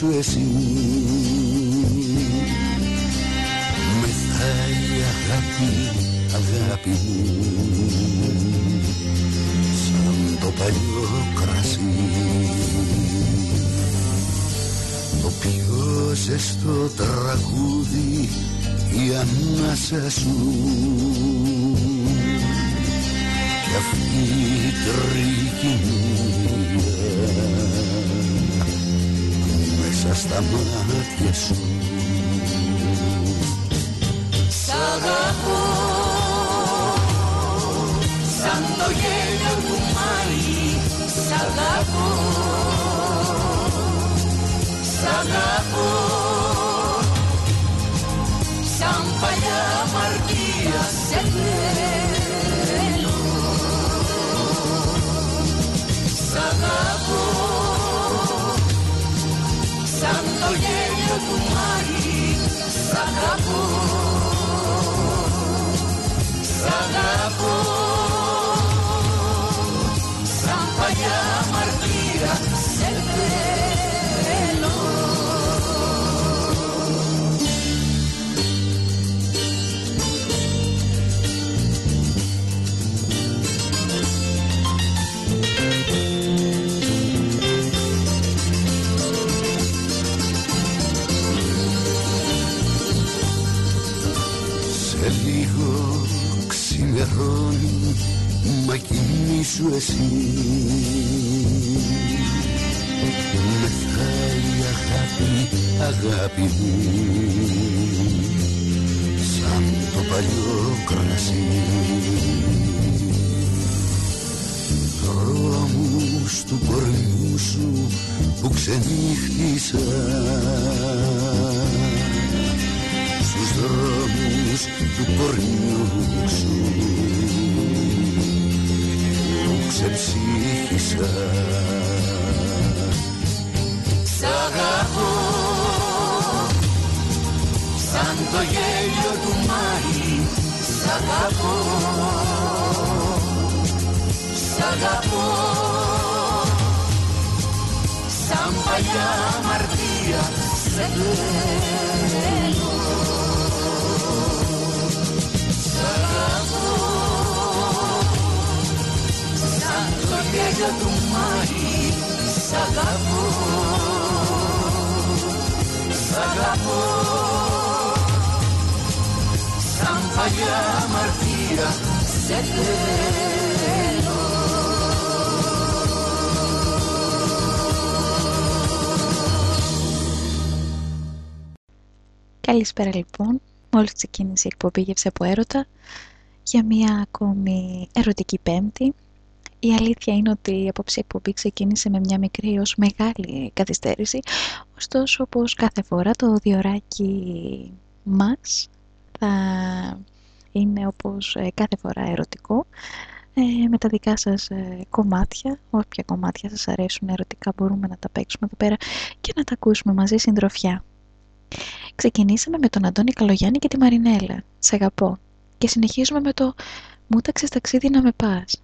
ξημερώνει Μα κοιμήσου εσύ Μεθάει αγάπη, αγάπη μου Σαν το παλιό κρασί. Το πιο ζεστό τραγούδι η ανάσα σου. Κι αυτή η τρικυμία μέσα στα μάτια σου κοιμήσου εσύ. Μεθάει αγάπη, αγάπη μου. Σαν το παλιό κρασί. Δρόμους του κορμιού σου που ξενύχτησα. Στους δρόμους του κορμιού σου. που ξεψύχησα. Σ' αγαπώ σαν το γέλιο του Μάη. Σ' αγαπώ Σ' αγαπώ. Σαν παλιά μαρτία σε θέλω σαν το γέλιο του Μάη Σ' αγαπώ Σ' αγαπώ σαν παλιά μαρτία σε θέλω Καλησπέρα λοιπόν. Μόλις ξεκίνησε η εκπομπή Γεύση από έρωτα για μια ακόμη ερωτική πέμπτη. Η αλήθεια είναι ότι η απόψη εκπομπή ξεκίνησε με μια μικρή ως μεγάλη καθυστέρηση. Ωστόσο, όπως κάθε φορά, το διοράκι μας θα είναι όπως ε, κάθε φορά ερωτικό ε, με τα δικά σας ε, κομμάτια, όποια κομμάτια σας αρέσουν ερωτικά μπορούμε να τα παίξουμε εδώ πέρα και να τα ακούσουμε μαζί συντροφιά. Ξεκινήσαμε με τον Αντώνη Καλογιάννη και τη Μαρινέλα. Σε αγαπώ. Και συνεχίζουμε με το Μου ταξες ταξίδι να με πας.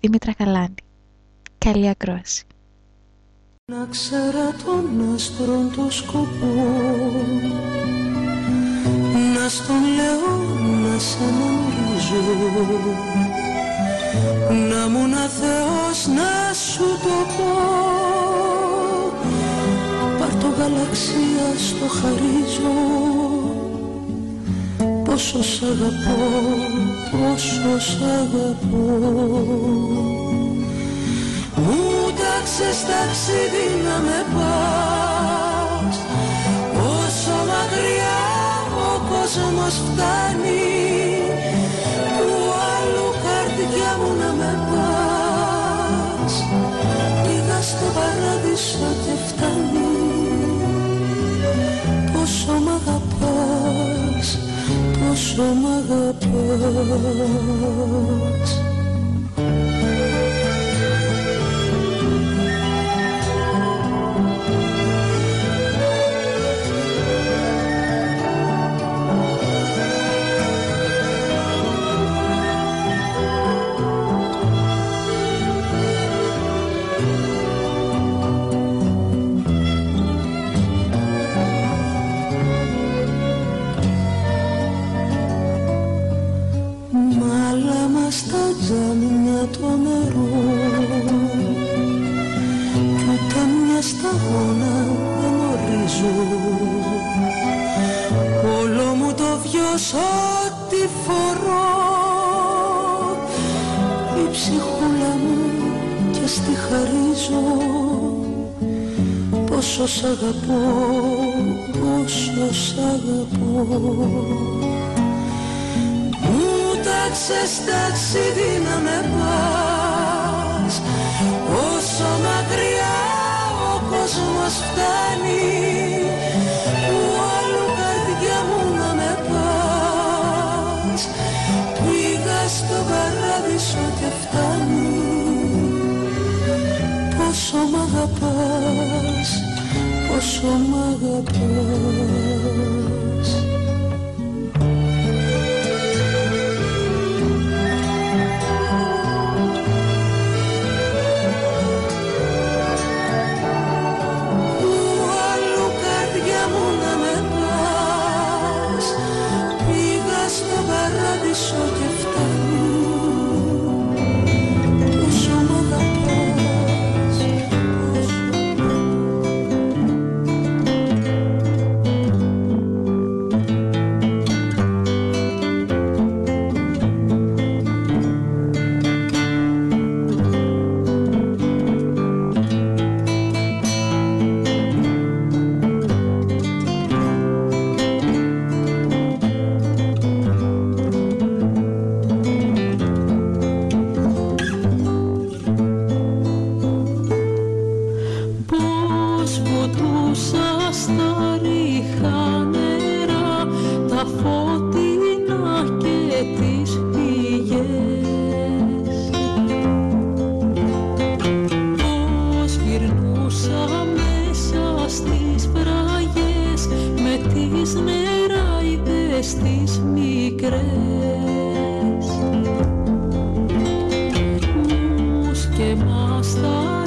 Δήμητρα Καλάνη. Καλή ακρόαση. Να ξέρα τον άστρον το σκοπό. Να στον λέω να σ' αναγνωρίζω. Να μου να Θεός να σου το πω. Πάρ' το γαλαξία στο χαρίζω. Πόσο σ' αγαπώ, πόσος σ' αγαπώ. Μου τάξες ταξίδι να με πας. Όσο μακριά ο κόσμος φτάνει. Που άλλου καρδιά μου να με πας. Πήγα στο παράδεισο και φτάνει πόσο μ' αγαπάς στα τζάμια το νερό κι ούτε μια σταγόνα δεν ορίζω όλο μου το βιός ό,τι φορώ. Η ψυχούλα μου και στη χαρίζω. Πόσο σ' αγαπώ, πόσο σ' αγαπώ τάξες ταξίδι να με πας. Όσο μακριά ο κόσμος φτάνει Που άλλου καρδιά μου να με πας. Πήγα στο παράδεισο και φτάνει Πόσο μ' αγαπάς, πόσο μ' αγαπάς Você mostra.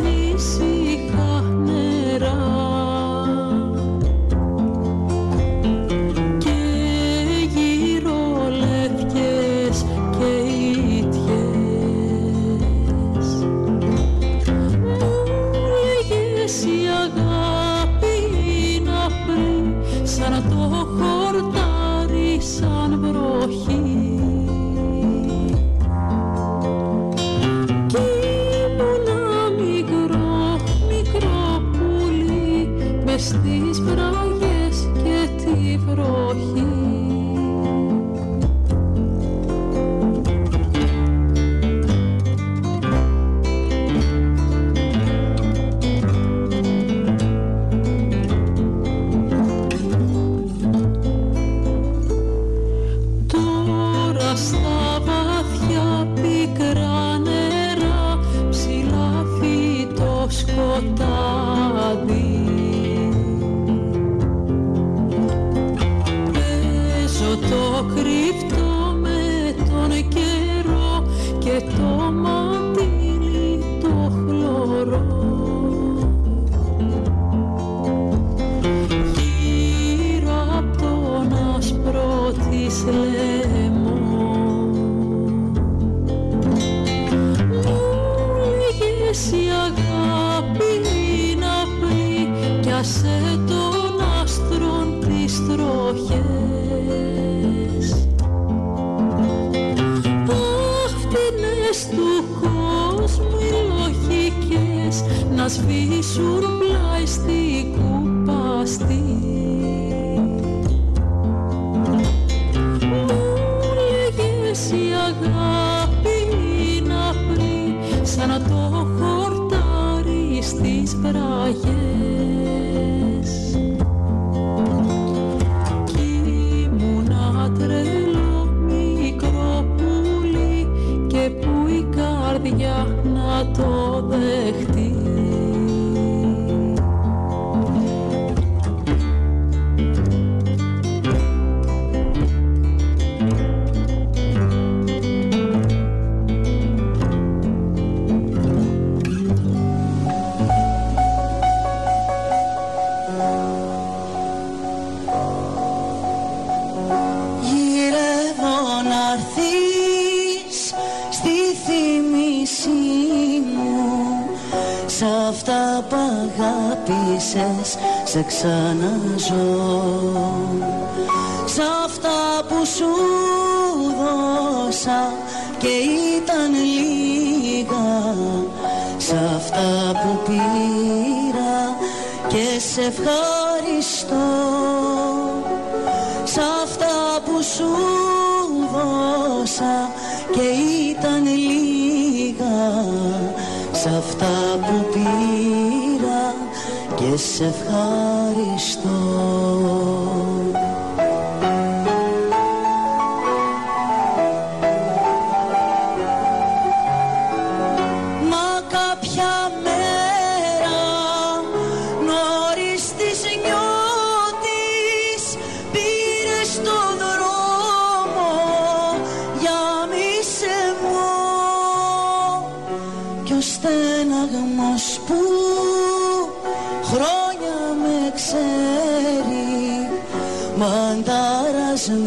ανταρασμίγει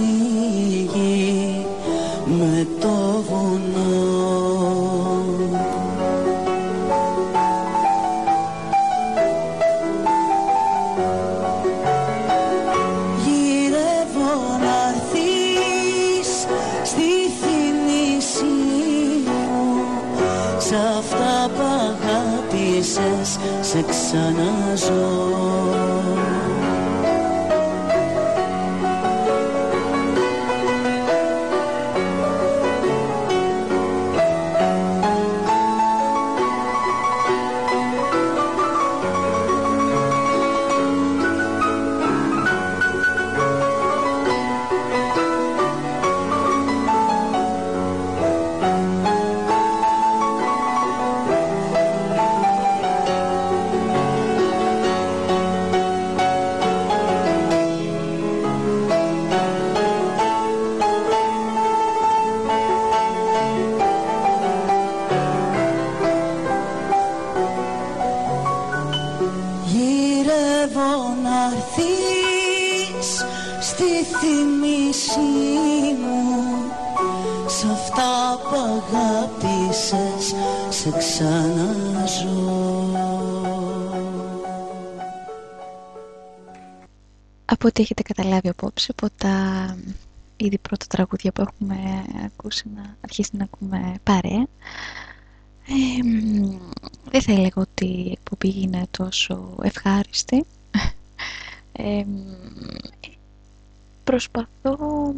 με το βουβό Από ό,τι έχετε καταλάβει απόψε από τα ήδη πρώτα τραγούδια που έχουμε ακούσει να αρχίσει να ακούμε παρέα. Ε, δεν θα έλεγα ότι η εκπομπή είναι τόσο ευχάριστη. Ε, προσπαθώ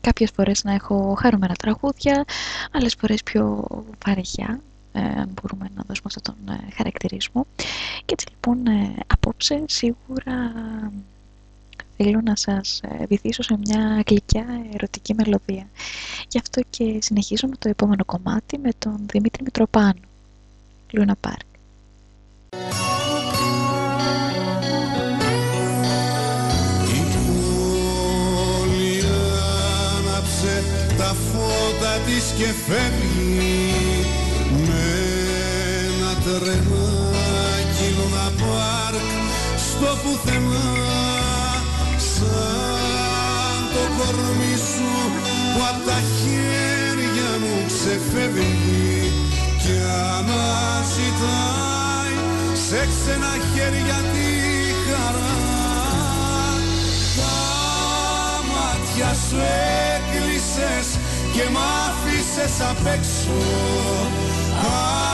κάποιες φορές να έχω χαρούμενα τραγούδια άλλες φορές πιο βαριά ε, αν μπορούμε να δώσουμε αυτόν τον ε, χαρακτηρισμό. Και έτσι λοιπόν ε, απόψε σίγουρα θέλω να σας ε, βυθίσω σε μια γλυκιά ερωτική μελωδία. Γι' αυτό και συνεχίζω με το επόμενο κομμάτι με τον Δημήτρη Μητροπάνου, Λούνα Πάρκ. τα φώτα της και φεύγει με ένα τρενάκι Λούνα Πάρκ στο πουθενά κορμί σου που απ' τα χέρια μου ξεφεύγει. Και αναζητάει σε ξένα χέρια τη χαρά. Τα μάτια σου έκλεισες και μ' άφησες απ' έξω.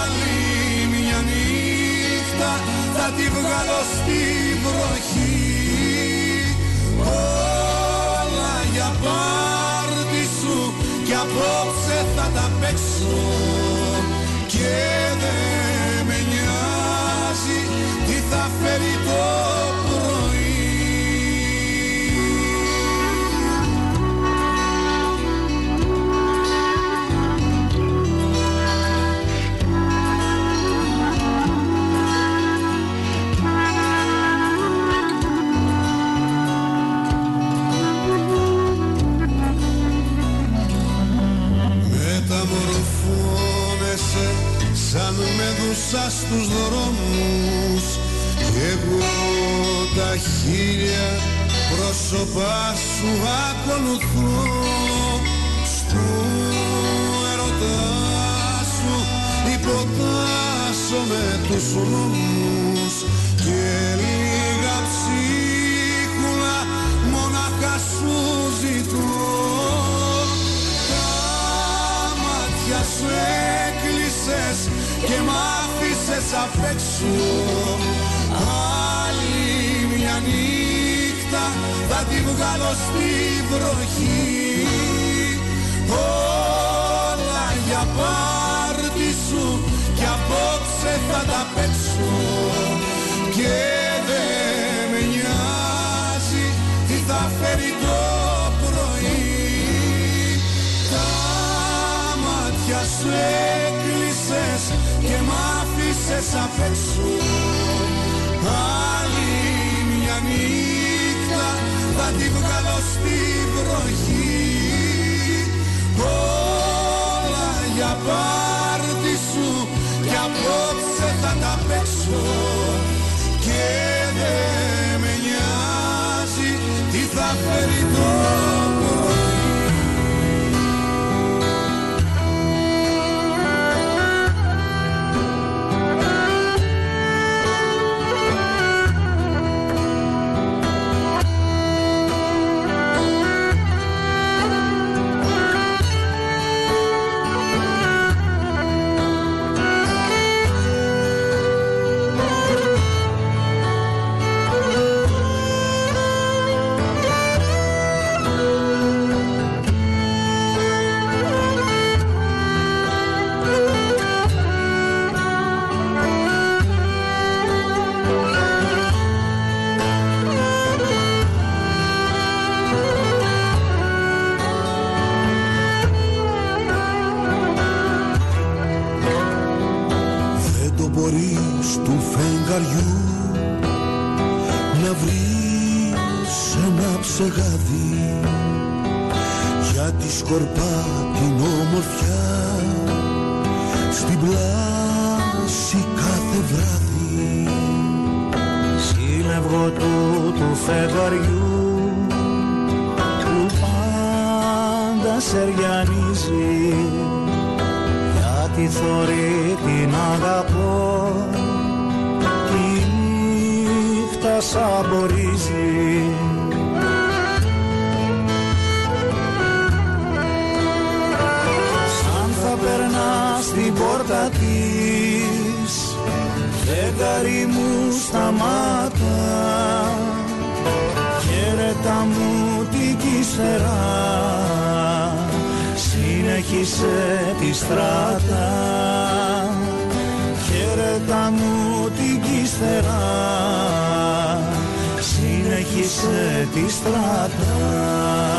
Άλλη μια νύχτα θα τη βγάλω στη βροχή. Όλα για πάρτι σου και απόψε θα τα παίξω. Και δεν με νοιάζει τι θα φέρει το σαν με δούσα στους δρόμους κι εγώ τα χίλια πρόσωπά σου ακολουθώ. Στου ερωτά σου υποτάσσω με τους νόμους απ' έξω. Άλλη μια νύχτα θα τη βγάλω στη βροχή. Όλα για πάρτι σου κι απόψε θα τα παίξω άφησες απ' έξω. Άλλη μια νύχτα θα τη βγάλω στη βροχή. Όλα για πάρτι σου κι απόψε θα τα παίξω. Και δεν με νοιάζει τι θα φέρει το θωρεί την αγαπώ. Τη νύχτα σαμπορίζει σαν θα περνά στην πόρτα της φεγγάρι μου σταμάτα. Χαίρετα μου την κύσσερα συνέχισε τη στράτα. Χαίρετα μου την κύσσερα συνέχισε τη στράτα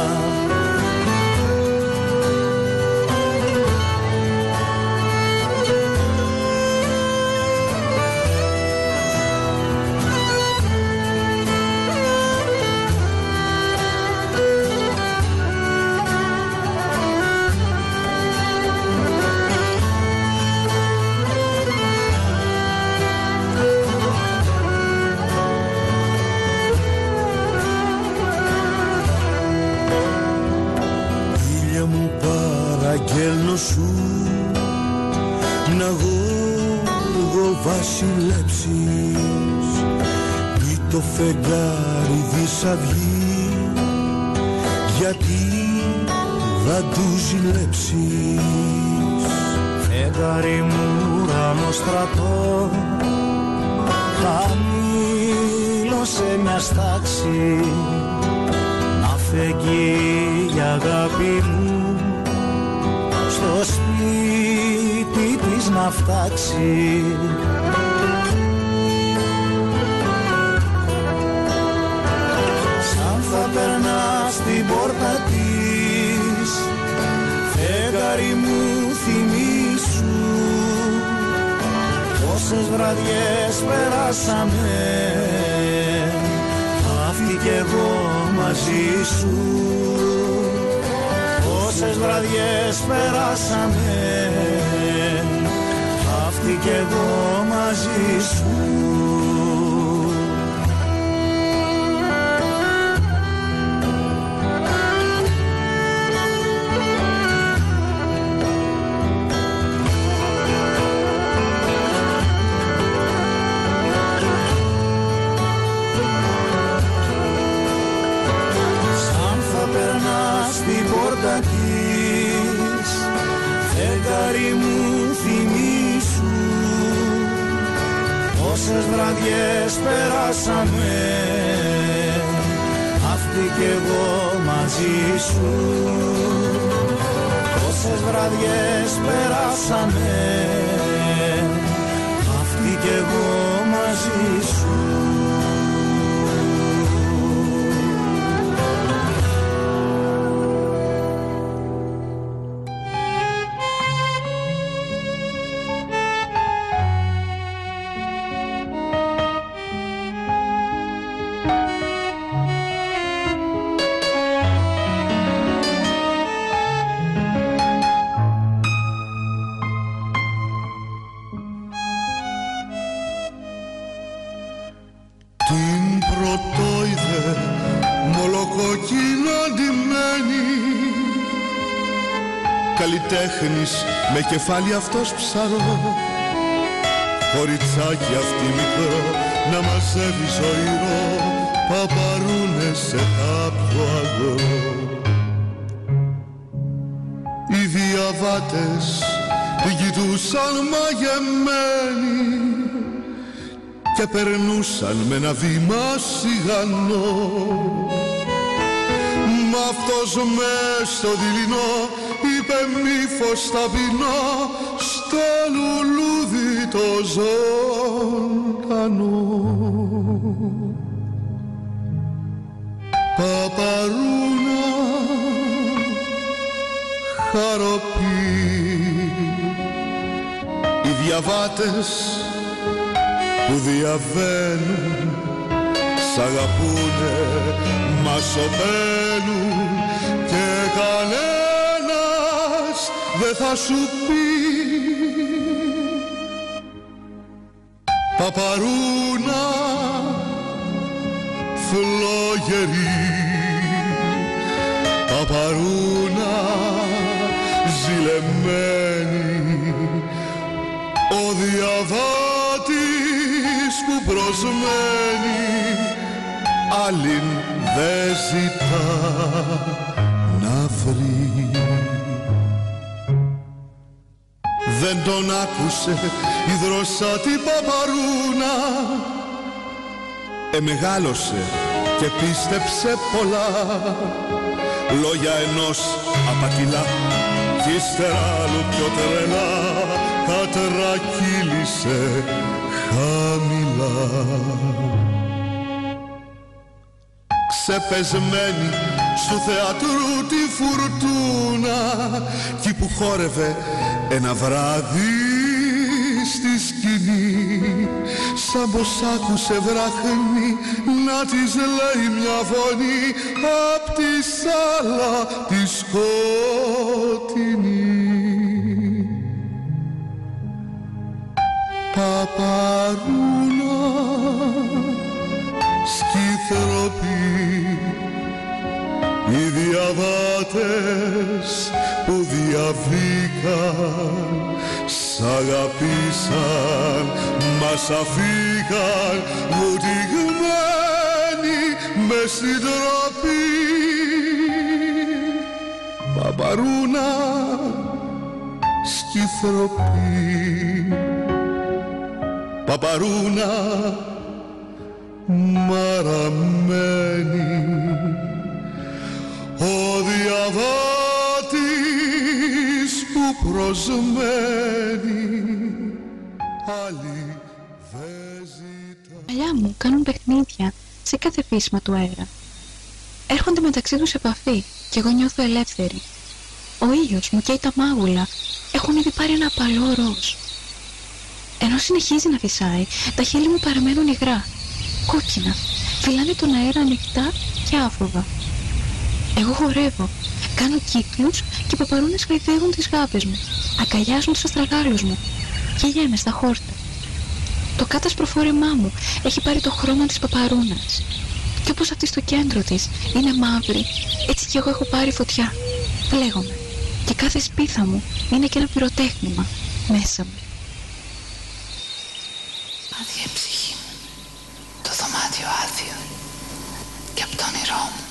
γόργο βασιλέψεις Μη το φεγγάρι δισαυγεί γιατί θα τους ζηλέψεις Φεγγάρι μου ουρανό στρατό. Χαμήλω σε μια στάξη. Να φεγγεί η αγάπη μου. Στο σπίτι της να φτάξει στην πόρτα της. Φεγγάρι μου θυμίσου Πόσες βραδιές περάσαμε. Αυτή κι εγώ μαζί σου. Πόσες βραδιές περάσαμε. Αυτή κι εγώ μαζί σου ταχύς Φεγγάρι μου θυμίσου Πόσες βραδιές περάσαμε. Αυτή και εγώ μαζί σου Πόσες βραδιές περάσαμε. Αυτή και εγώ μαζί σου. Κεφάλι αυτός ψαρό. Κοριτσάκι αυτή μικρό να μαζεύει ζωηρό παπαρούνες σε κάποιο αγορό Οι διαβάτες την κοιτούσαν μαγεμένοι και περνούσαν με ένα βήμα σιγανό. Μ' αυτός μες στο δειλινό είπε μη φως ταπεινά στο λουλούδι το ζωντανό. Παπαρούνα χαροπή οι διαβάτες που διαβαίνουν σ' αγαπούνε μας σωπαίνουν δεν θα σου πει. Παπαρούνα φλόγερη. Παπαρούνα ζηλεμένη. Ο διαβάτης που προσμένει άλλην δεν ζητά να βρει Δεν τον άκουσε η δροσάτη παπαρούνα. Εμεγάλωσε και πίστεψε πολλά. Λόγια ενός απατηλά κι ύστερα άλλου πιο τρελά. Κατρακύλησε χαμηλά. Ξεπεσμένη σου θεατρού τη φουρτούνα κι που χόρευε ένα βράδυ στη σκηνή. Σαν πως άκουσε βραχνή να της λέει μια φωνή απ' τη σάλα τη σκοτεινή. Παπαρούνας σκυθροπή. οι διαβάτες που διαβήκαν σ' αγαπήσαν, μας αφήκαν βουτυγμένοι με συντροπή Παπαρούνα σκυθροπή. Παπαρούνα μαραμένη ο διαβάτης που προσμένει άλλη δεν ζητά Παλιά μου κάνουν παιχνίδια σε κάθε φύσμα του αέρα. Έρχονται μεταξύ τους επαφή και εγώ νιώθω ελεύθερη. Ο ήλιος μου και τα μάγουλα. Έχουν ήδη πάρει ένα απαλό ροζ. Ενώ συνεχίζει να φυσάει, τα χείλη μου παραμένουν υγρά Κόκκινα, φυλάνε τον αέρα ανοιχτά και άφοβα εγώ χορεύω. Κάνω κύκλους και οι παπαρούνες χαϊδεύουν τις γάπες μου. Αγκαλιάζουν τους αστραγάλους μου. Καίγομαι στα χόρτα. Το κάτασπρο φόρεμά μου έχει πάρει το χρώμα της παπαρούνας. Και όπως αυτή στο κέντρο της είναι μαύρη, έτσι κι εγώ έχω πάρει φωτιά. Πλέγομαι. Και κάθε σπίθα μου είναι και ένα πυροτέχνημα μέσα μου. Άδεια ψυχή μου. Το δωμάτιο άδειο. Και από το όνειρό μου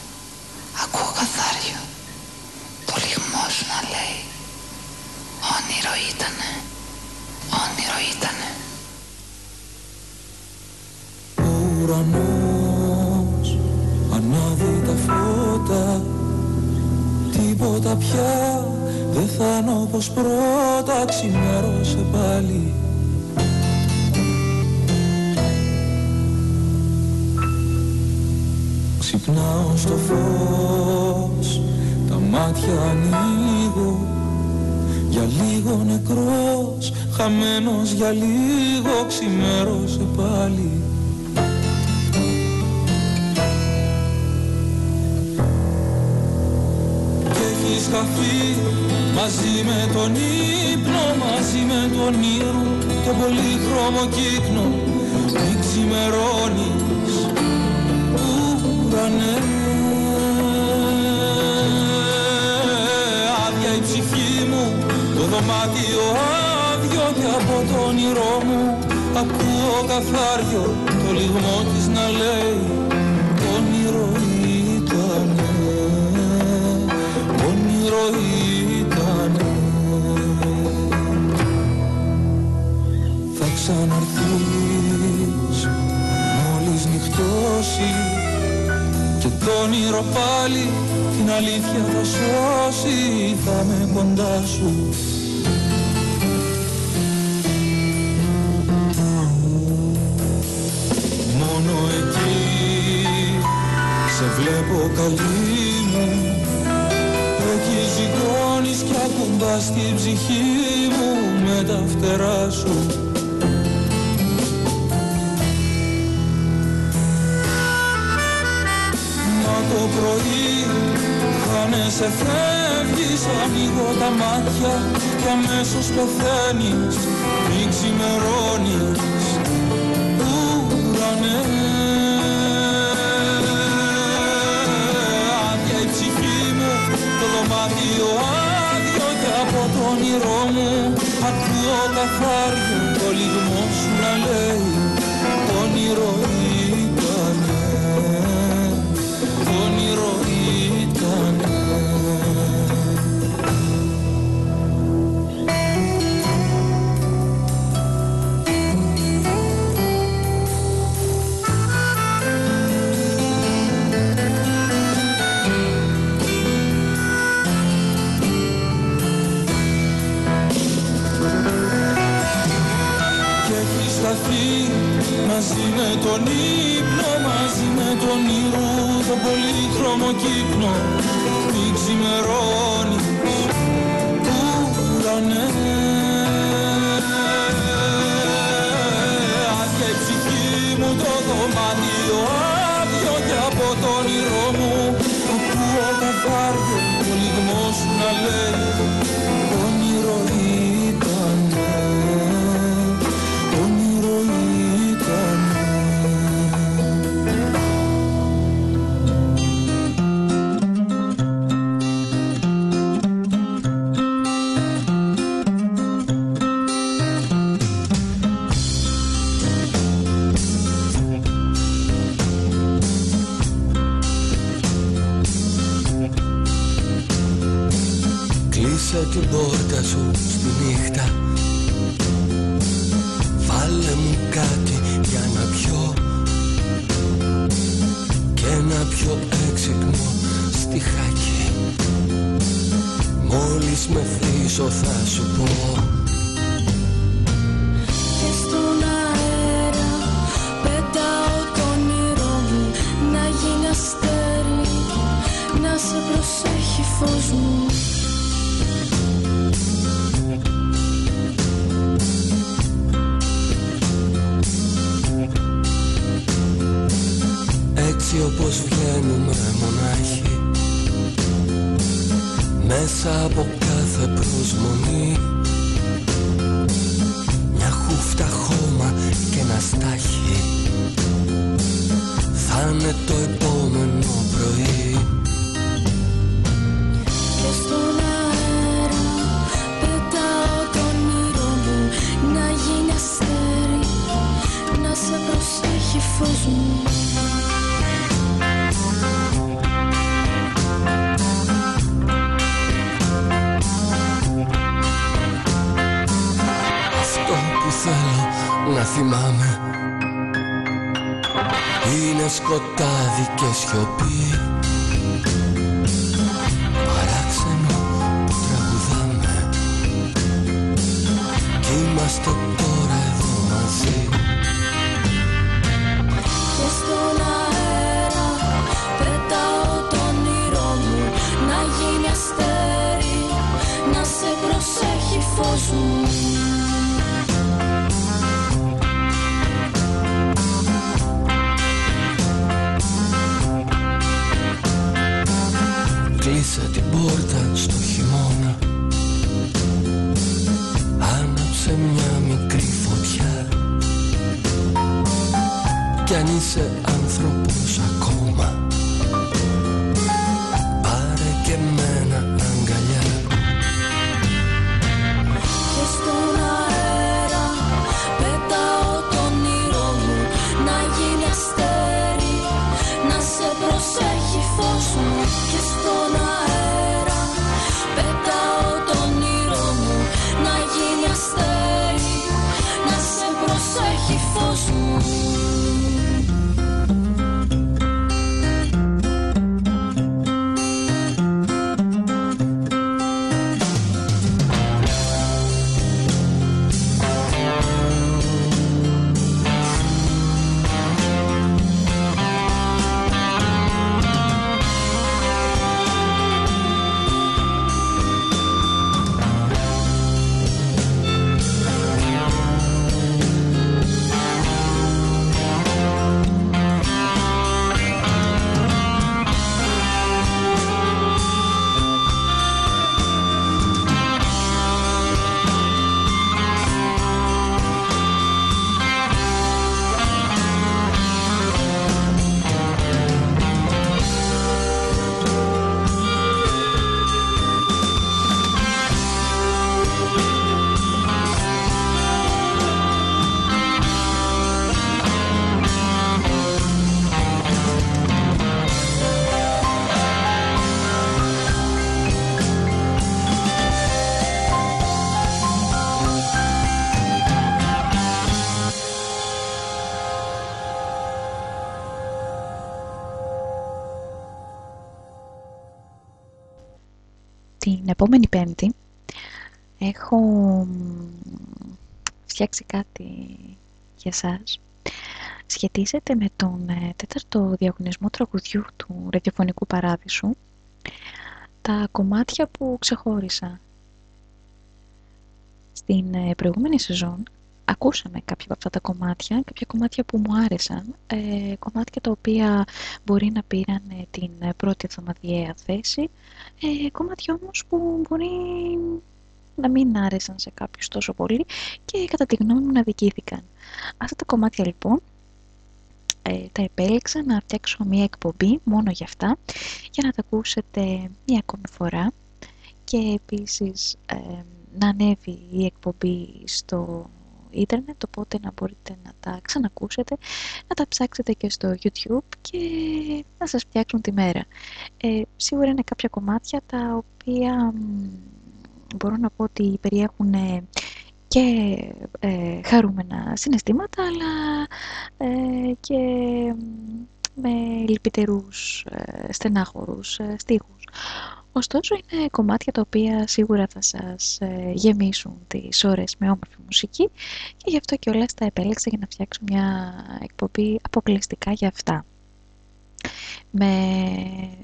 Ακούω καθάριο. Το λιγμό σου να λέει. Όνειρο ήτανε, όνειρο ήτανε. Ουρανός ανάβει τα φώτα. Τίποτα πια δεν θα είναι όπως πρώτα. Ξημέρωσε πάλι Ξυπνάω στο φως. Τα μάτια ανοίγω για λίγο νεκρός. Χαμένος για λίγο ξημέρωσε πάλι. Χαθεί μαζί με τον ύπνο, μαζί με τον ήρου το πολύχρωμο κύκνο μη ξημερώνεις ουρανέ άδεια η ψυχή μου το δωμάτιο άδειο και από το όνειρό μου ακούω καθάριο το λιγμό της να λέει όνειρο όνειρο ήταν Θα ξαναρθείς μόλις νυχτώσει και το όνειρο πάλι την αλήθεια θα σώσει θα με κοντά σου. Μόνο εκεί σε βλέπω καλή μου. Εκεί ζυγώνεις κι ακουμπάς την ψυχή μου με τα φτερά σου το πρωί. Χάνεσαι φεύγεις ανοίγω τα μάτια κι αμέσως πεθαίνεις. Μη ξημερώνεις. Ουρανέ. Δωμάτιο άδειο και από το όνειρό μου ακούω καθάριο το λιγμός σου να λέει όνειρο όνειρο ήτανε μαζί με τον ύπνο, μαζί με τον ήρου το πολύχρωμο κύκνο. Μη ξημερώνεις ουρανέ. Άδεια η ψυχή μου το δωμάτιο άδειο και από το όνειρό μου. Ακούω καθάριο το λιγμός σου να λέει προσέχει φως μου Κλείσε πέμπτη έχω μ, φτιάξει κάτι για σας. Σχετίζεται με τον ε, τέταρτο διαγωνισμό τραγουδιού του ραδιοφωνικού παράδεισου τα κομμάτια που ξεχώρισα. Στην ε, προηγούμενη σεζόν ακούσαμε κάποια από αυτά τα κομμάτια, κάποια κομμάτια που μου άρεσαν, ε, κομμάτια τα οποία μπορεί να πήραν ε, την ε, πρώτη εβδομαδιαία θέση, ε, κομμάτια όμως που μπορεί να μην άρεσαν σε κάποιους τόσο πολύ και κατά τη γνώμη μου να δικήθηκαν. Αυτά τα κομμάτια λοιπόν ε, τα επέλεξα να φτιάξω μία εκπομπή μόνο για αυτά για να τα ακούσετε μία ακόμη φορά και επίσης ε, να ανέβει η εκπομπή στο ίντερνετ οπότε να μπορείτε να τα ξανακούσετε να τα ψάξετε και στο YouTube και να σας φτιάξουν τη μέρα ε, σίγουρα είναι κάποια κομμάτια τα οποία μ, μπορώ να πω ότι περιέχουν ε, και ε, χαρούμενα συναισθήματα αλλά ε, και μ, με λυπητερούς, ε, στενάχωρους ε, στίχους. Ωστόσο είναι κομμάτια τα οποία σίγουρα θα σας ε, γεμίσουν τις ώρες με όμορφη μουσική και γι' αυτό και όλα τα επέλεξα για να φτιάξω μια εκπομπή αποκλειστικά για αυτά. Με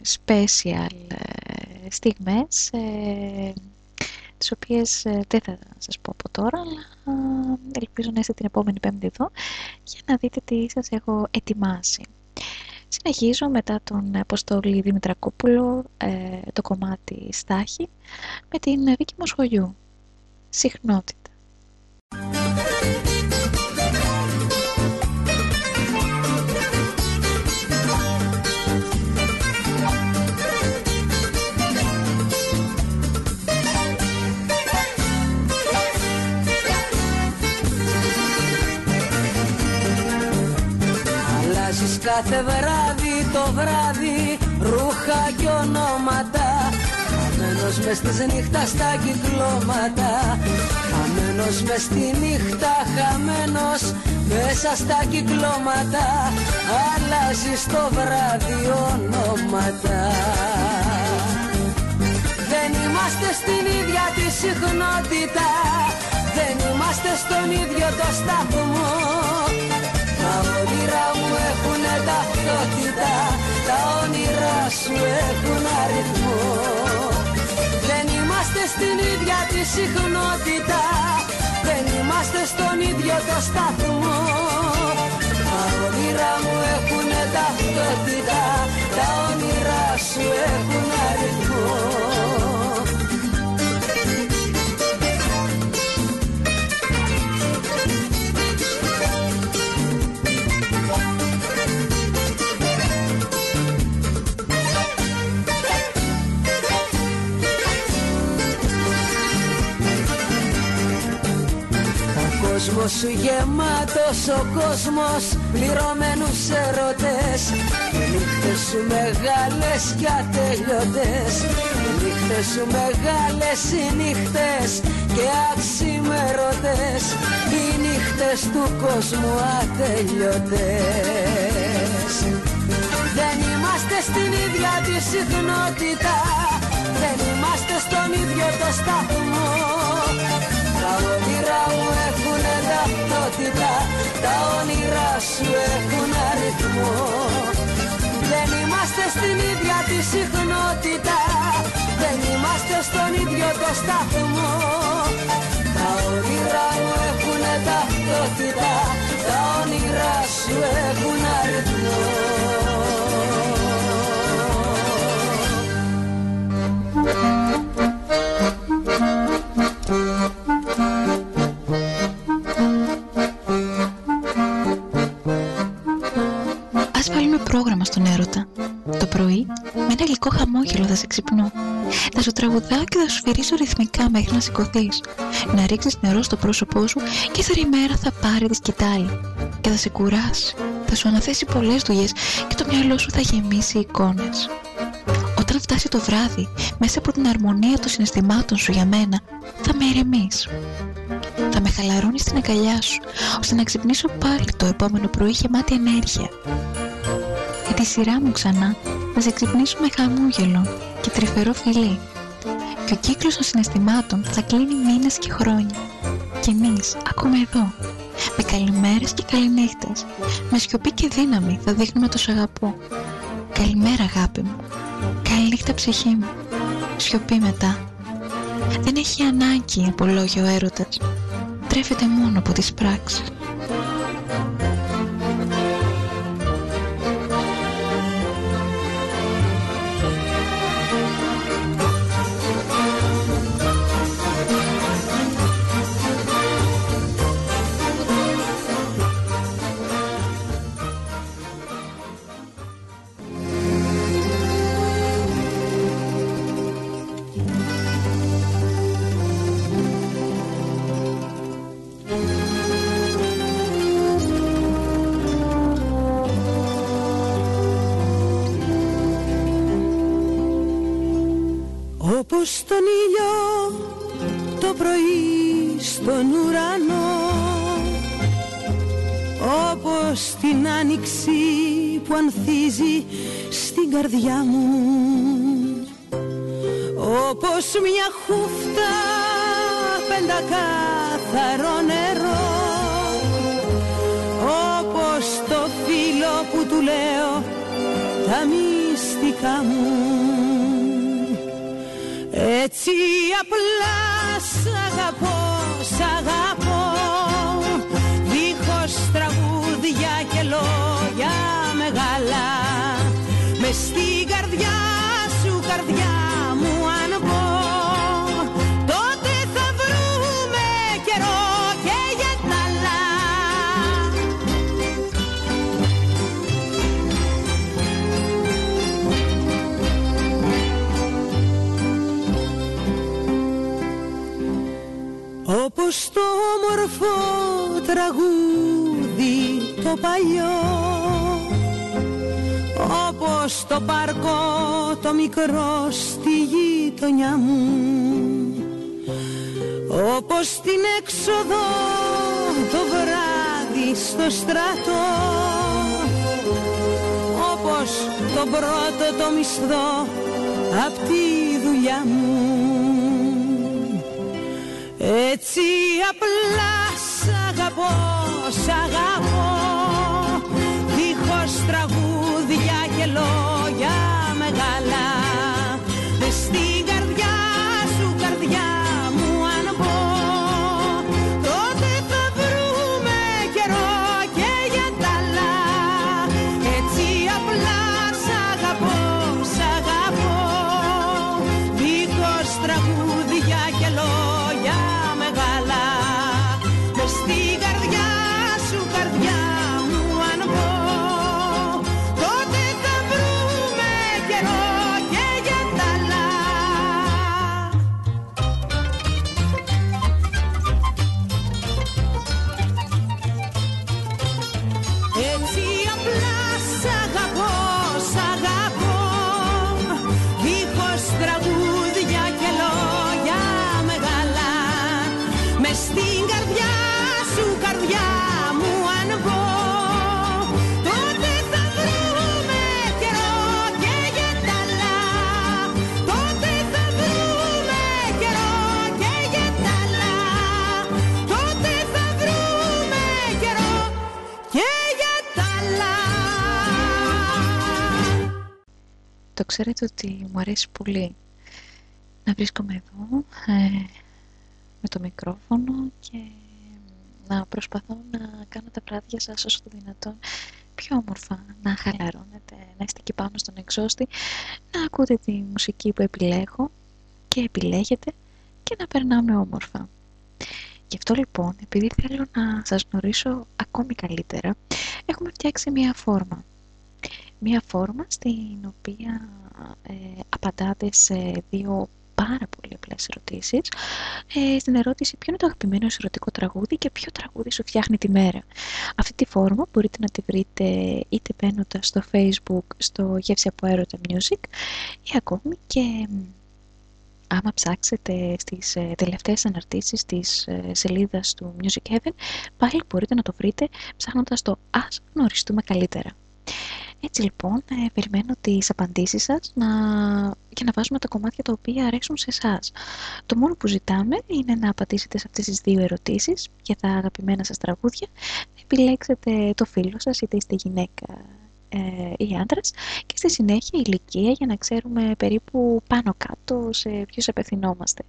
special ε, στιγμές ε, τις οποίες ε, δεν θα σας πω από τώρα αλλά ε, ελπίζω να είστε την επόμενη πέμπτη εδώ για να δείτε τι σας έχω ετοιμάσει. Συνεχίζω μετά τον Αποστόλη Δημητρακόπουλο ε, το κομμάτι Στάχη με την Βίκη Μοσχολιού. Συχνότητα. Κάθε βράδυ το βράδυ ρούχα και ονόματα. Χαμένος μες της νύχτας στα κυκλώματα. Χαμένος μες στη νύχτα, χαμένος μέσα στα κυκλώματα. Αλλάζει το βράδυ ονόματα. Δεν είμαστε στην ίδια τη συχνότητα. Δεν είμαστε στον ίδιο το σταθμό. Τα όνειρά μου έχουν ταυτότητα Τα όνειρά σου έχουν αριθμό. Δεν είμαστε στην ίδια τη συχνότητα δεν είμαστε στον ίδιο το σταθμό. Τα όνειρά μου έχουν ταυτότητα Τα όνειρά σου έχουν αριθμό κόσμος σου γεμάτος ο κόσμος πληρωμένους ερωτές. Οι νύχτες σου μεγάλες και ατελειωτές. Οι νύχτες σου μεγάλες οι νύχτες και αξιμερωτές. Οι νύχτες του κόσμου ατελειωτές. Δεν είμαστε στην ίδια τη συχνότητα. Δεν είμαστε στον ίδιο το σταθμό. Τα όνειρά μου έχουν ταυτότητα. Τα όνειρά σου έχουν αριθμό. Δεν είμαστε στην ίδια τη συχνότητα. Δεν είμαστε στον ίδιο το σταθμό. Τα όνειρά μου έχουν ταυτότητα. Τα όνειρά σου έχουν αριθμό στον έρωτα. Το πρωί, με ένα γλυκό χαμόγελο θα σε ξυπνώ. Θα σου τραγουδάω και θα σου σφυρίσω ρυθμικά μέχρι να σηκωθείς. Να ρίξεις νερό στο πρόσωπό σου και θα η μέρα θα πάρει τη σκητάλη. Και θα σε κουράσει. Θα σου αναθέσει πολλές δουλειές και το μυαλό σου θα γεμίσει εικόνες. Όταν φτάσει το βράδυ, μέσα από την αρμονία των συναισθημάτων σου για μένα, θα με ηρεμεί. Θα με χαλαρώνεις στην αγκαλιά σου, ώστε να ξυπνήσω πάλι το επόμενο πρωί γεμάτη ενέργεια τη σειρά μου ξανά να σε ξυπνήσω με χαμόγελο και τρυφερό φιλί. Και ο κύκλος των συναισθημάτων θα κλείνει μήνες και χρόνια. Και εμείς ακόμα εδώ με καλημέρες και καληνύχτες με σιωπή και δύναμη θα δείχνουμε το σ' αγαπώ. Καλημέρα αγάπη μου. Καληνύχτα ψυχή μου. Σιωπή μετά. Δεν έχει ανάγκη από λόγια ο έρωτας. Τρέφεται μόνο από τις πράξεις καρδιά μου. Όπως μια χούφτα πεντακάθαρο νερό. Όπως το φίλο που του λέω τα μυστικά μου. Έτσι απλά όμορφο τραγούδι το παλιό Όπως το πάρκο το μικρό στη γειτονιά μου Όπως την έξοδο το βράδυ στο στρατό Όπως το πρώτο το μισθό απ' τη δουλειά μου Έτσι απλά σ' αγαπώ, σ' αγαπώ ξέρετε ότι μου αρέσει πολύ να βρίσκομαι εδώ ε, με το μικρόφωνο και να προσπαθώ να κάνω τα βράδια σας όσο το δυνατόν πιο όμορφα, να χαλαρώνετε, να είστε εκεί πάνω στον εξώστη, να ακούτε τη μουσική που επιλέγω και επιλέγετε και να περνάμε όμορφα. Γι' αυτό λοιπόν, επειδή θέλω να σας γνωρίσω ακόμη καλύτερα, έχουμε φτιάξει μία φόρμα μία φόρμα στην οποία ε, απαντάτε σε δύο πάρα πολύ απλές ερωτήσεις ε, στην ερώτηση ποιο είναι το αγαπημένο σου ερωτικό τραγούδι και ποιο τραγούδι σου φτιάχνει τη μέρα; Αυτή τη φόρμα μπορείτε να τη βρείτε είτε μπαίνοντας στο facebook στο Γεύση από Έρωτα Music ή ακόμη και μ, άμα ψάξετε στις ε, τελευταίες αναρτήσεις της ε, σελίδας του Music Heaven πάλι μπορείτε να το βρείτε ψάχνοντας το «Ας γνωριστούμε καλύτερα». Έτσι λοιπόν, ε, περιμένω τις απαντήσεις σας να... και να βάζουμε τα κομμάτια τα οποία αρέσουν σε εσάς. Το μόνο που ζητάμε είναι να απαντήσετε σε αυτές τις δύο ερωτήσεις για τα αγαπημένα σας τραγούδια, να επιλέξετε το φίλο σας, είτε είστε γυναίκα ε, ή άντρας και στη συνέχεια ηλικία για να ξέρουμε περίπου πάνω κάτω σε ποιους απευθυνόμαστε.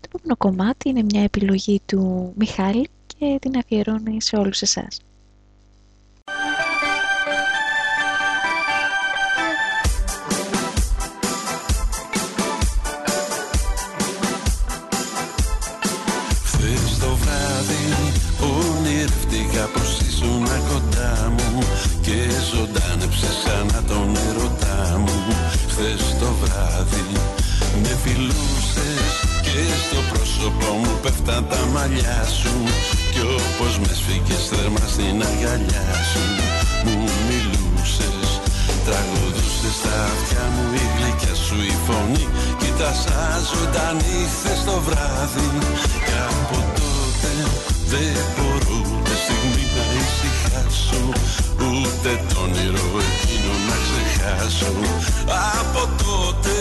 Το επόμενο κομμάτι είναι μια επιλογή του Μιχάλη και την αφιερώνει σε όλους εσάς. Ήσουν κοντά μου και ζωντάνεψε ξανά τον ερωτά μου. Χθες το βράδυ με φιλούσες και στο πρόσωπό μου πέφταν τα μαλλιά σου. Κι όπως μες σφίγγες θέρμα στην αγκαλιά σου. Μου μιλούσες Τραγουδούσες στα αυτιά μου. Η γλυκιά σου η φωνή Κοίτα σαν ζωντανή χθες το βράδυ. Και από τότε δεν μπορώ ούτε στιγμή να ησυχάσω Ούτε το όνειρο εκείνο να ξεχάσω Από τότε.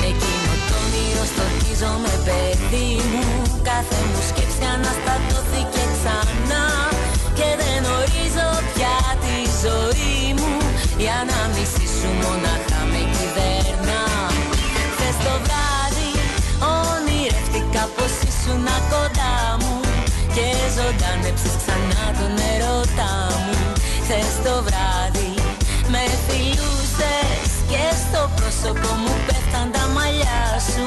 Εκείνο το όνειρο στορκίζομαι παιδί μου Κάθε μου ήσουν κοντά μου. Και ζωντάνεψες ξανά τον ερωτά μου. Χθες το βράδυ με φιλούσες και στο πρόσωπο μου πέφταν τα μαλλιά σου.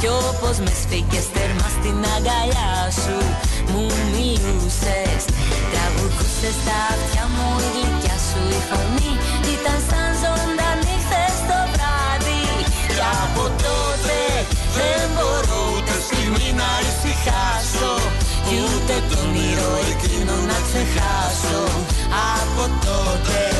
Κι όπως με σφίγγες τέρμα στην αγκαλιά σου Μου μιλούσες. Τραγουδούσες στα αυτιά μου η Το όνειρο εκείνο να ξεχάσω. Από τότε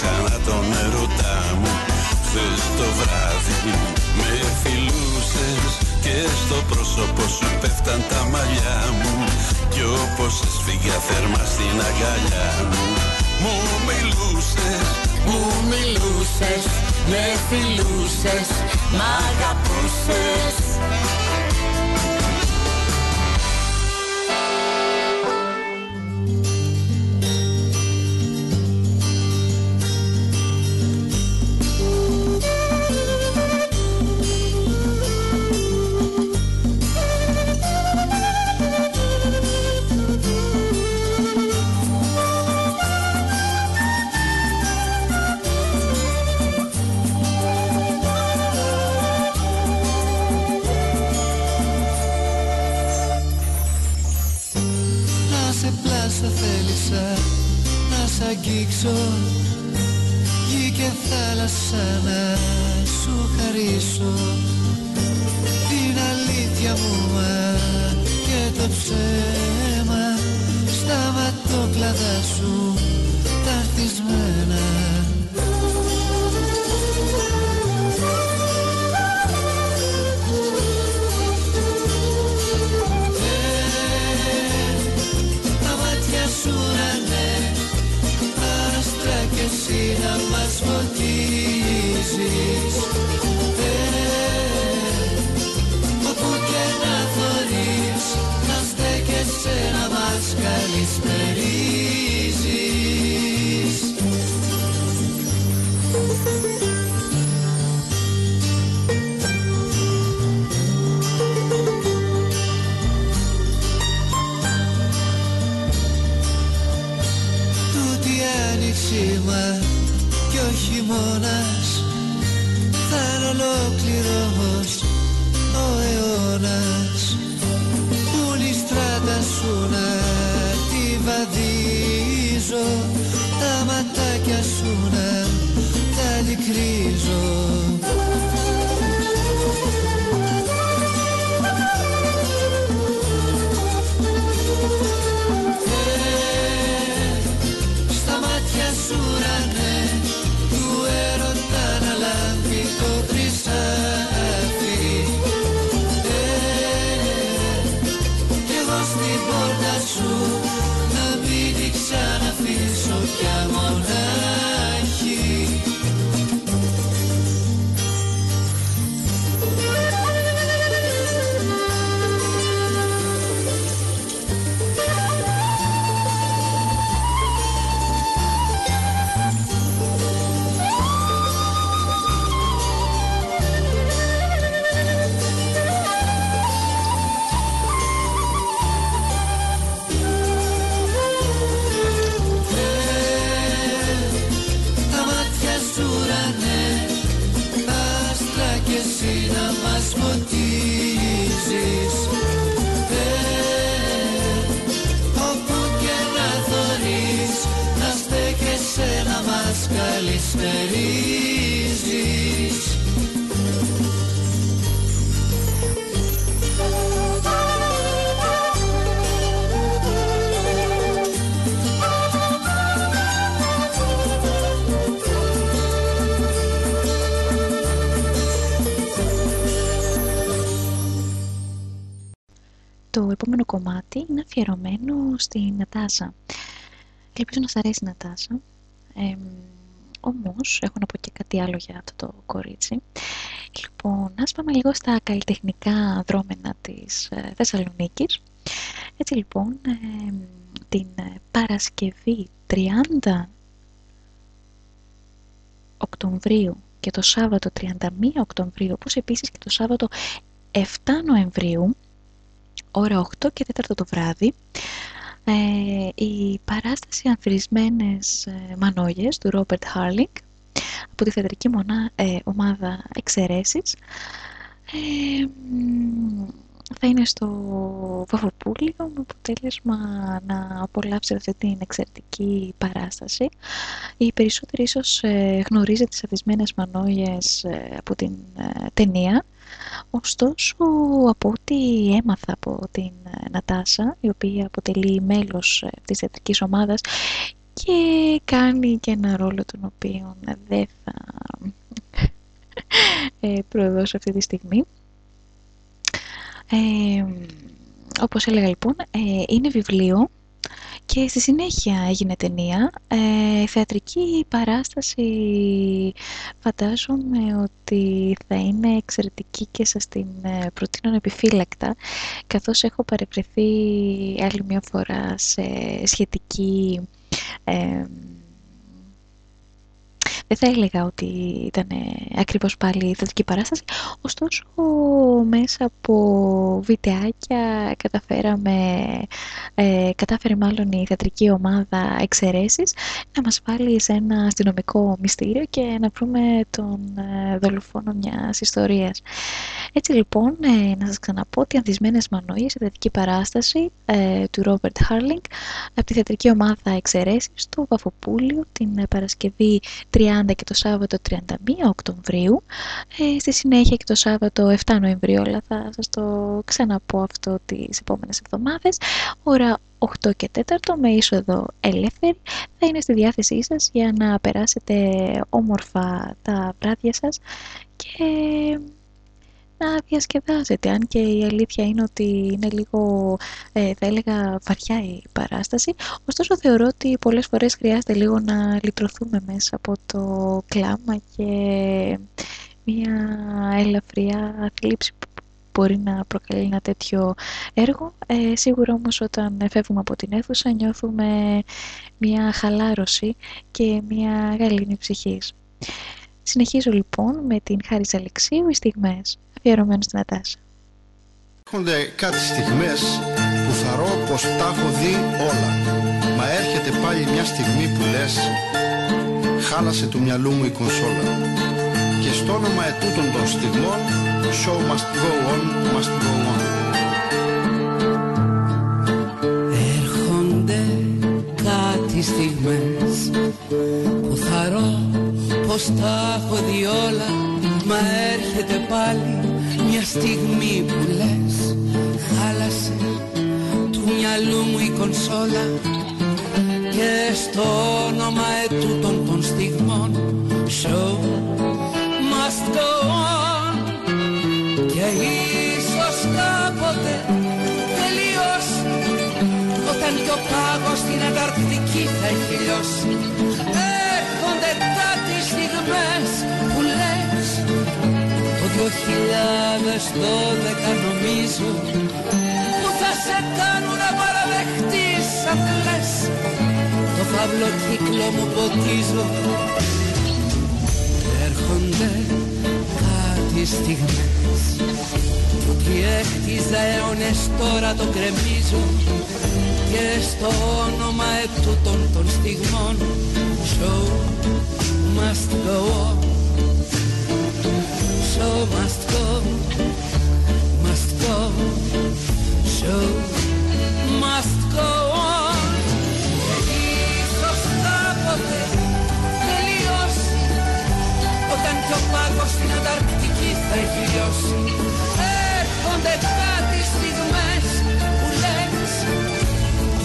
ξανά τον ερωτά μου. Χθες το βράδυ με φιλούσες και στο πρόσωπο σου πέφταν τα μαλλιά μου. Κι όπως έσφυγα θερμά στην αγκαλιά μου. Μου μιλούσες, μου μιλούσες, με φιλούσες, μ' αγαπούσες. Στη Νατάσα. Ελπίζω να σας αρέσει η Νατάσα. Ε, όμως, έχω να πω και κάτι άλλο για αυτό το κορίτσι. Λοιπόν, ας πάμε λίγο στα καλλιτεχνικά δρόμενα της ε, Θεσσαλονίκης. Έτσι λοιπόν, ε, την Παρασκευή 30 Οκτωβρίου και το Σάββατο 31 Οκτωβρίου, όπως επίσης και το Σάββατο 7 Νοεμβρίου, ώρα 8 και 4 το βράδυ ε, η παράσταση «Ανθρισμένες ε, μανόγες» του Ρόμπερτ Χάρλινγκ από τη θεατρική μονά, ε, ομάδα «Εξαιρέσεις» ε, θα είναι στο Βαβοπούλιο με αποτέλεσμα να απολαύσετε αυτή την εξαιρετική παράσταση. Οι περισσότεροι ίσως ε, γνωρίζετε τις ανθρισμένες μανόγες από την ταινία Ωστόσο, από ό,τι έμαθα από την ε, Νατάσα, η οποία αποτελεί μέλος ε, της θεατρικής ομάδας και κάνει και ένα ρόλο τον οποίο δεν θα ε, προδώσω αυτή τη στιγμή. Ε, όπως έλεγα λοιπόν, ε, είναι βιβλίο και στη συνέχεια έγινε ταινία. Ε, θεατρική παράσταση φαντάζομαι ότι θα είναι εξαιρετική και σας την ε, προτείνω επιφύλακτα καθώς έχω παρευρεθεί άλλη μια φορά σε σχετική ε, δεν θα έλεγα ότι ήταν ακριβώς πάλι θεατρική παράσταση, ωστόσο μέσα από βιντεάκια καταφέραμε, ε, κατάφερε μάλλον η θεατρική ομάδα εξαιρέσεις να μας βάλει σε ένα αστυνομικό μυστήριο και να βρούμε τον ε, δολοφόνο μιας ιστορίας. Έτσι λοιπόν, ε, να σας ξαναπώ ότι «Ανθισμένες Μανοίες» η θεατρική παράσταση ε, του Ρόμπερτ Χάρλινγκ από τη θεατρική ομάδα εξαιρέσεις του Βαφοπούλιο την Παρασκευή 30 και το Σάββατο 31 Οκτωβρίου. Ε, στη συνέχεια και το Σάββατο 7 Νοεμβρίου, αλλά θα σας το ξαναπώ αυτό τις επόμενες εβδομάδες. Ώρα 8 και 4 με είσοδο ελεύθερη θα είναι στη διάθεσή σας για να περάσετε όμορφα τα βράδια σας και να διασκεδάζετε, αν και η αλήθεια είναι ότι είναι λίγο, ε, θα έλεγα, βαριά η παράσταση. Ωστόσο θεωρώ ότι πολλές φορές χρειάζεται λίγο να λυτρωθούμε μέσα από το κλάμα και μια ελαφριά θλίψη που μπορεί να προκαλεί ένα τέτοιο έργο. Ε, σίγουρα όμως όταν φεύγουμε από την αίθουσα νιώθουμε μια χαλάρωση και μια γαλήνη ψυχής. Συνεχίζω λοιπόν με την Χάρη Αλεξίου οι στιγμές αφιερωμένος στην Ατάσα. Έρχονται κάτι στιγμές που θαρώ πως τα έχω δει όλα. Μα έρχεται πάλι μια στιγμή που λες Χάλασε του μυαλού μου η κονσόλα Και στο όνομα ετούτων των στιγμών Show must go on, must go on κάτι στιγμές Που θαρώ πως τα έχω δει όλα Μα έρχεται πάλι μια στιγμή που λες Χάλασε του μυαλού μου η κονσόλα Και στο όνομα ετούτων των στιγμών Show must go on Και Όταν κι ο πάγος στην Ανταρκτική θα έχει λιώσει. Έρχονται κάτι στιγμές που λες δυο χιλιάδες δώδεκα νομίζω που θα σε κάνουν να παραδεχτείς αν λες. Το φαύλο κύκλο μου ποτίζω. Έρχονται κάτι στιγμές που τι έκτιζα αιώνες τώρα το κρεμίζω και στο όνομα ετούτων των στιγμών. Show must go on. Show must go, must go, show must go on. Ίσως κάποτε τελειώσει. Όταν κι ο πάγος στην Ανταρκτική θα έχει λιώσει. Έρχονται κάτι στιγμές. που λες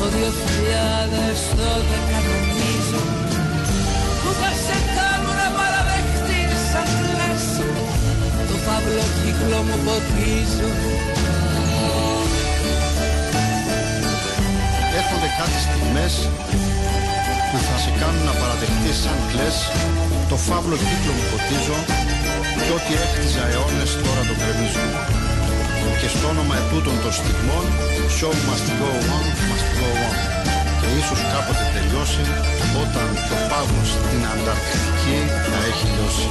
το 2012 νομίζω που θα σε κάνουν να παραδεχτείς αν λες. Φαύλο κύκλο μου ποτίζω. Έρχονται κάτι στιγμές που θα σε κάνουν να παραδεχτείς σαν κλαις το φαύλο κύκλο μου ποτίζω και ό,τι έχτιζα αιώνες τώρα το κρεμίζω και στο όνομα ετούτων των στιγμών show must go on, must go on. Και ίσως κάποτε τελειώσει όταν το πάγος στην Ανταρκτική θα έχει λιώσει.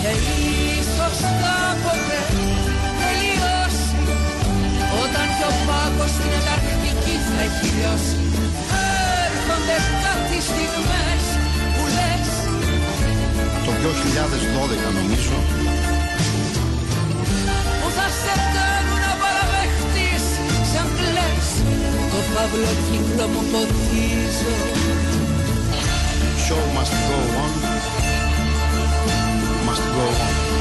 Και ίσως κάποτε τελειώσει Όταν κι ο πάγος στην Ανταρκτική θα έχει λιώσει. Έρχονται κάτι στιγμές που λες. Το 2012 νομίζω παύλο κύκλο μου ποτίζω Show must go on must go on.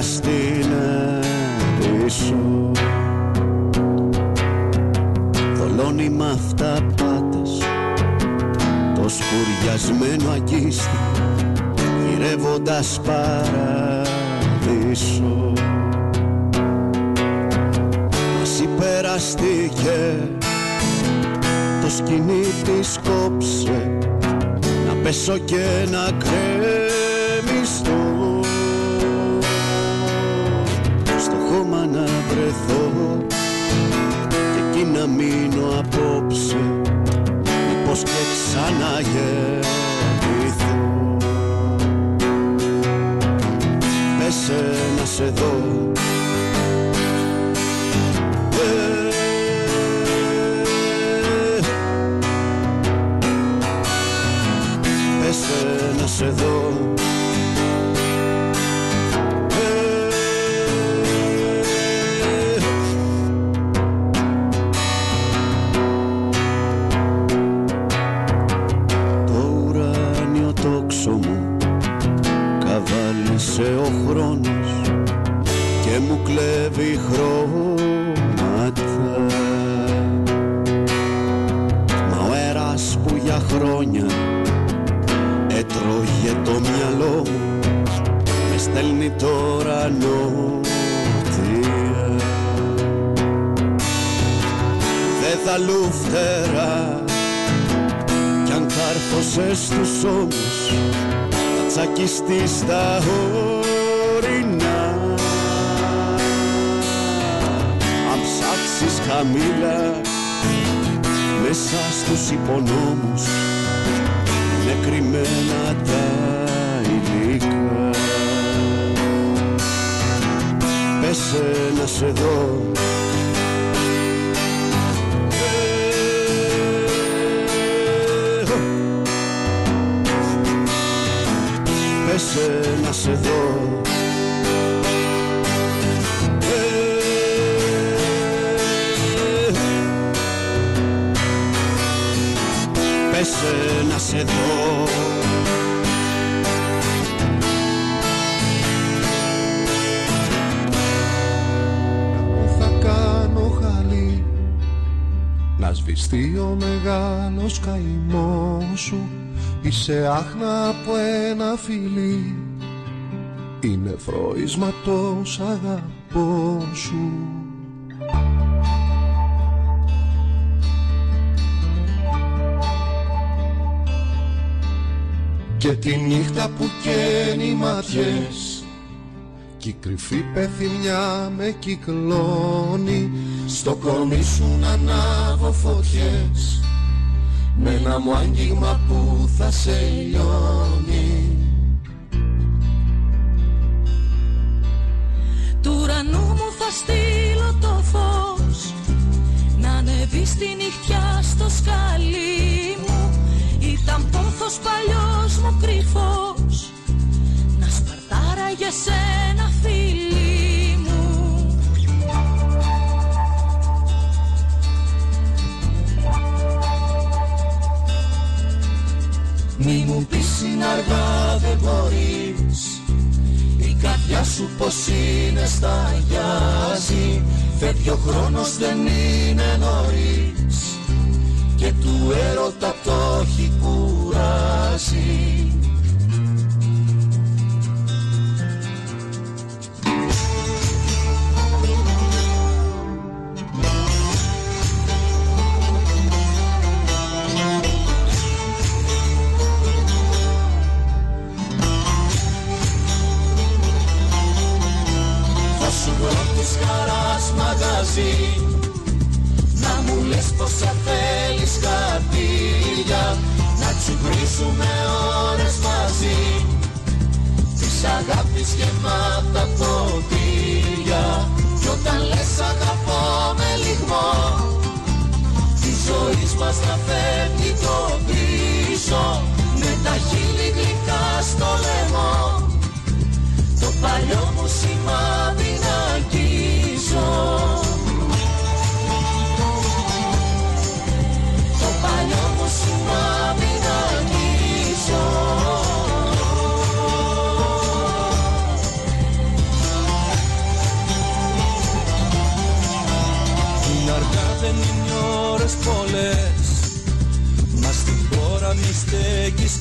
Ψαρεύοντας την πίσω Θολώνει μ' αυτά πάτες το σκουριασμένο αγκίστη γυρεύοντας παραδείσο Μας υπεραστήκε το σκηνή της κόψε να πέσω και να κρέμιστο βρεθώ και εκεί να μείνω απόψε. Μήπως και ξαναγεννηθώ Πέσε να σε δω. Πέσε να σε δω κάρφωσες τους ώμους θα τσακιστείς στα ορεινά. Αν ψάξεις χαμηλά μέσα στους υπονόμους είναι κρυμμένα τα υλικά. Πέσε να σε δω Να σβηστεί ο μεγάλος καημός σου Είσαι άχνα από ένα φιλί. Είναι φροισματός αγαπώ σου. Και τη νύχτα που καίνει ματιές Κι η κρυφή πεθυμιά με κυκλώνει Στο κορμί σου να ανάβω φωτιές. Με ένα μου άγγιγμα που θα σε λιώνει. Του ουρανού μου θα στείλω το φως. Να ανεβεί στη νυχτιά στο σκαλί μου. Ήταν πόθος παλιός μου κρυφός. Να σπαρτάρα για σένα είναι σταγιάζει Φεύγει ο χρόνος δεν είναι νωρίς. Και του έρωτα το έχει κουράσει μαγαζί Να μου λες πόσα θέλεις χαρτίλια Να τσουγκρίσουμε ώρες μαζί. Της αγάπης γεμάτα ποτήρια Κι όταν λες αγαπώ με λιγμό Της ζωής μας να φεύγει το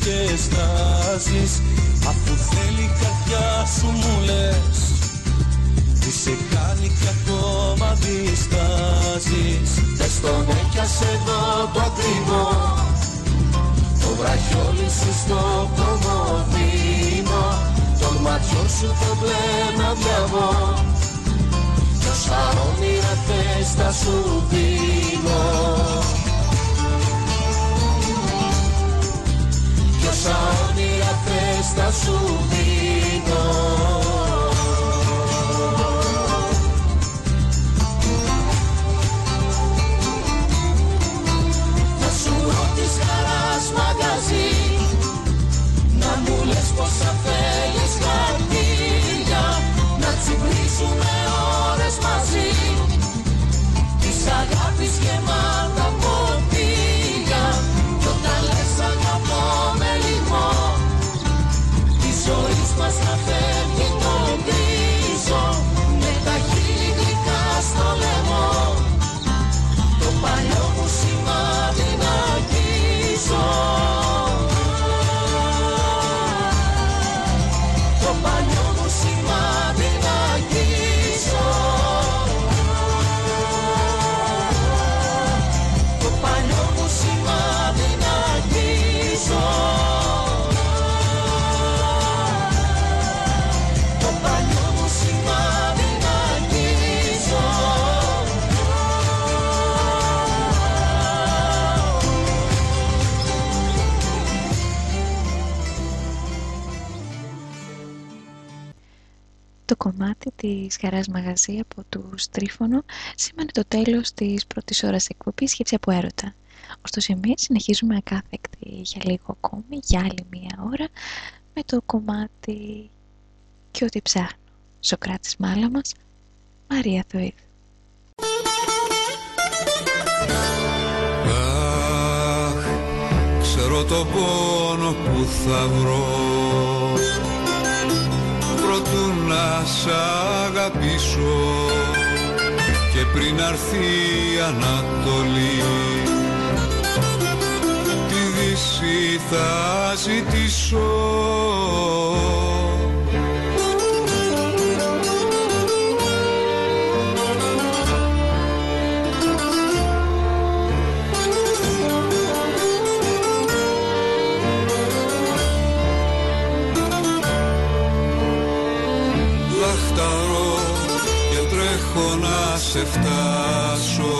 και στάζεις Αφού θέλει καρδιά σου μου λες Τι σε κάνει κι ακόμα διστάζεις Δες τον ναι έκιας εδώ το ακριβό. Το βραχιόλι σου στο κομμωδίνο το ματιό σου το μπλε να διαβώ. Κι όσα όνειρα θες θα σου δίνω όσα όνειρα θες θα σου δίνω πόσα θέλεις χαρτιά. Να τσιμπήσουμε ώρες μαζί. Της αγάπης γεμάτα κομμάτι της Χαράς Μαγαζί από τους Στρίφωνο σήμανε το τέλος της πρώτης ώρας εκπομπής Σκέψη από έρωτα. Ωστόσο εμείς συνεχίζουμε ακάθεκτη για λίγο ακόμη, για άλλη μία ώρα, με το κομμάτι «Και ό,τι ψάχνω». Σοκράτης Μάλαμας, Μαρία Θοίδ. Αχ, ξέρω το πόνο που θα βρω προτού να σ' αγαπήσω. Και πριν αρθεί η Ανατολή τη Δύση θα ζητήσω σε φτάσω.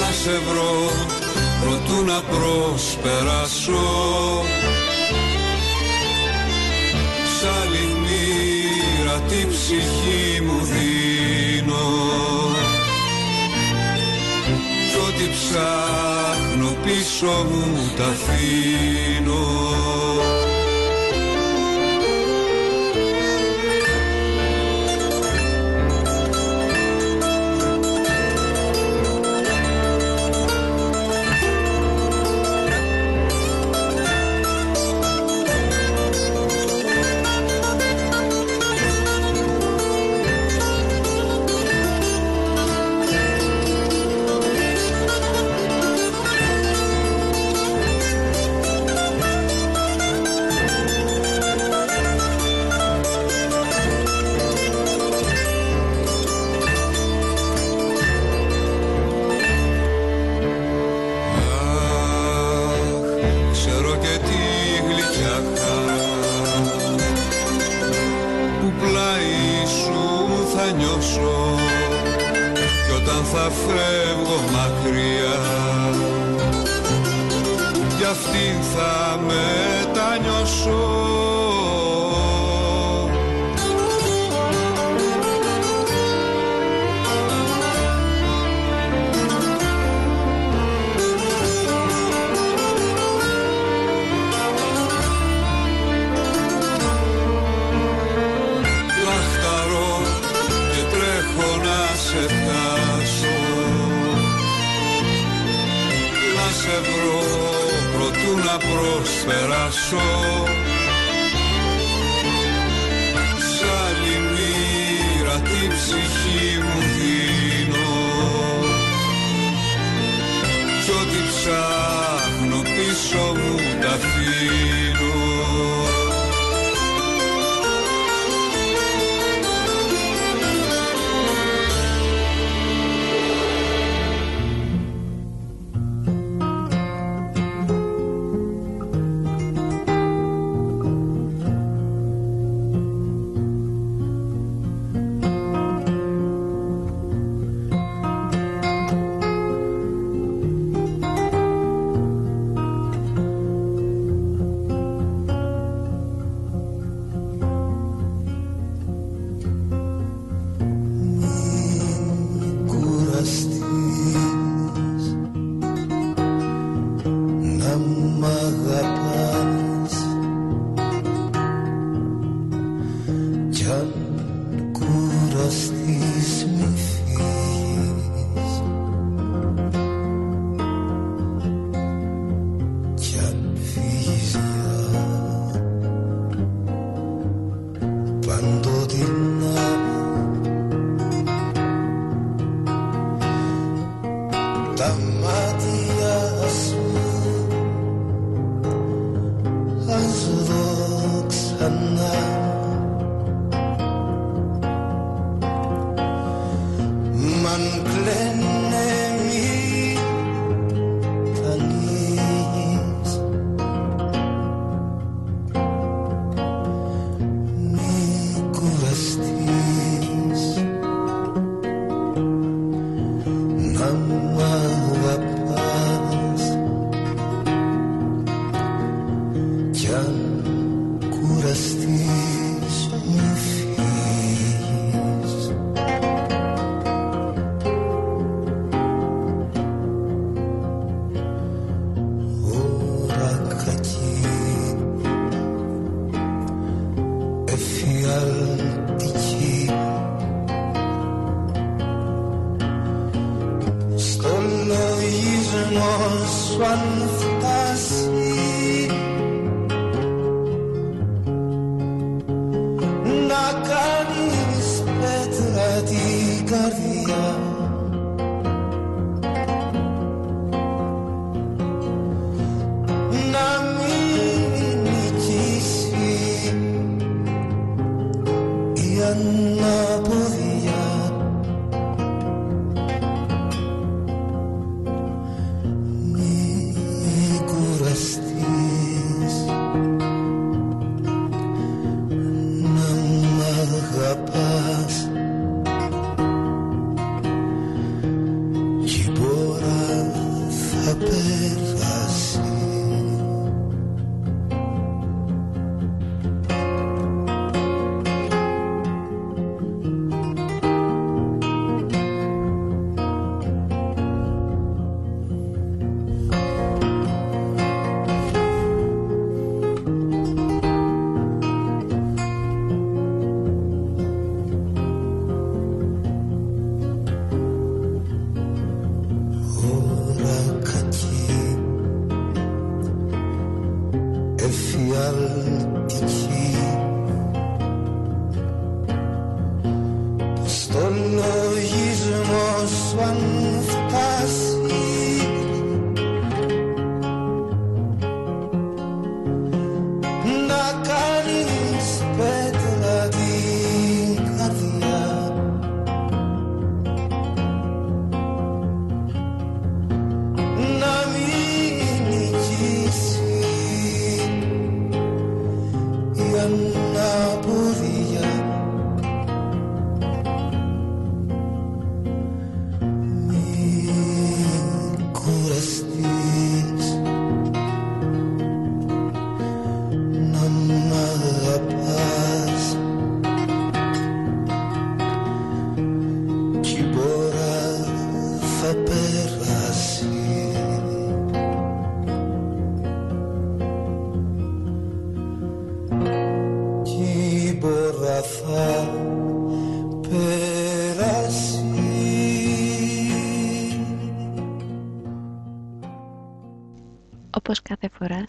Να σε βρω προτού να προσπεράσω. Σ' άλλη μοίρα τη ψυχή μου δίνω. Κι ό,τι ψάχνω πίσω μου τα αφήνω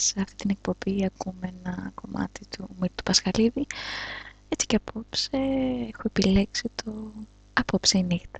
σε αυτή την εκπομπή ακούμε ένα κομμάτι του Μύρτου Πασχαλίδη έτσι και απόψε έχω επιλέξει το «Απόψε η νύχτα».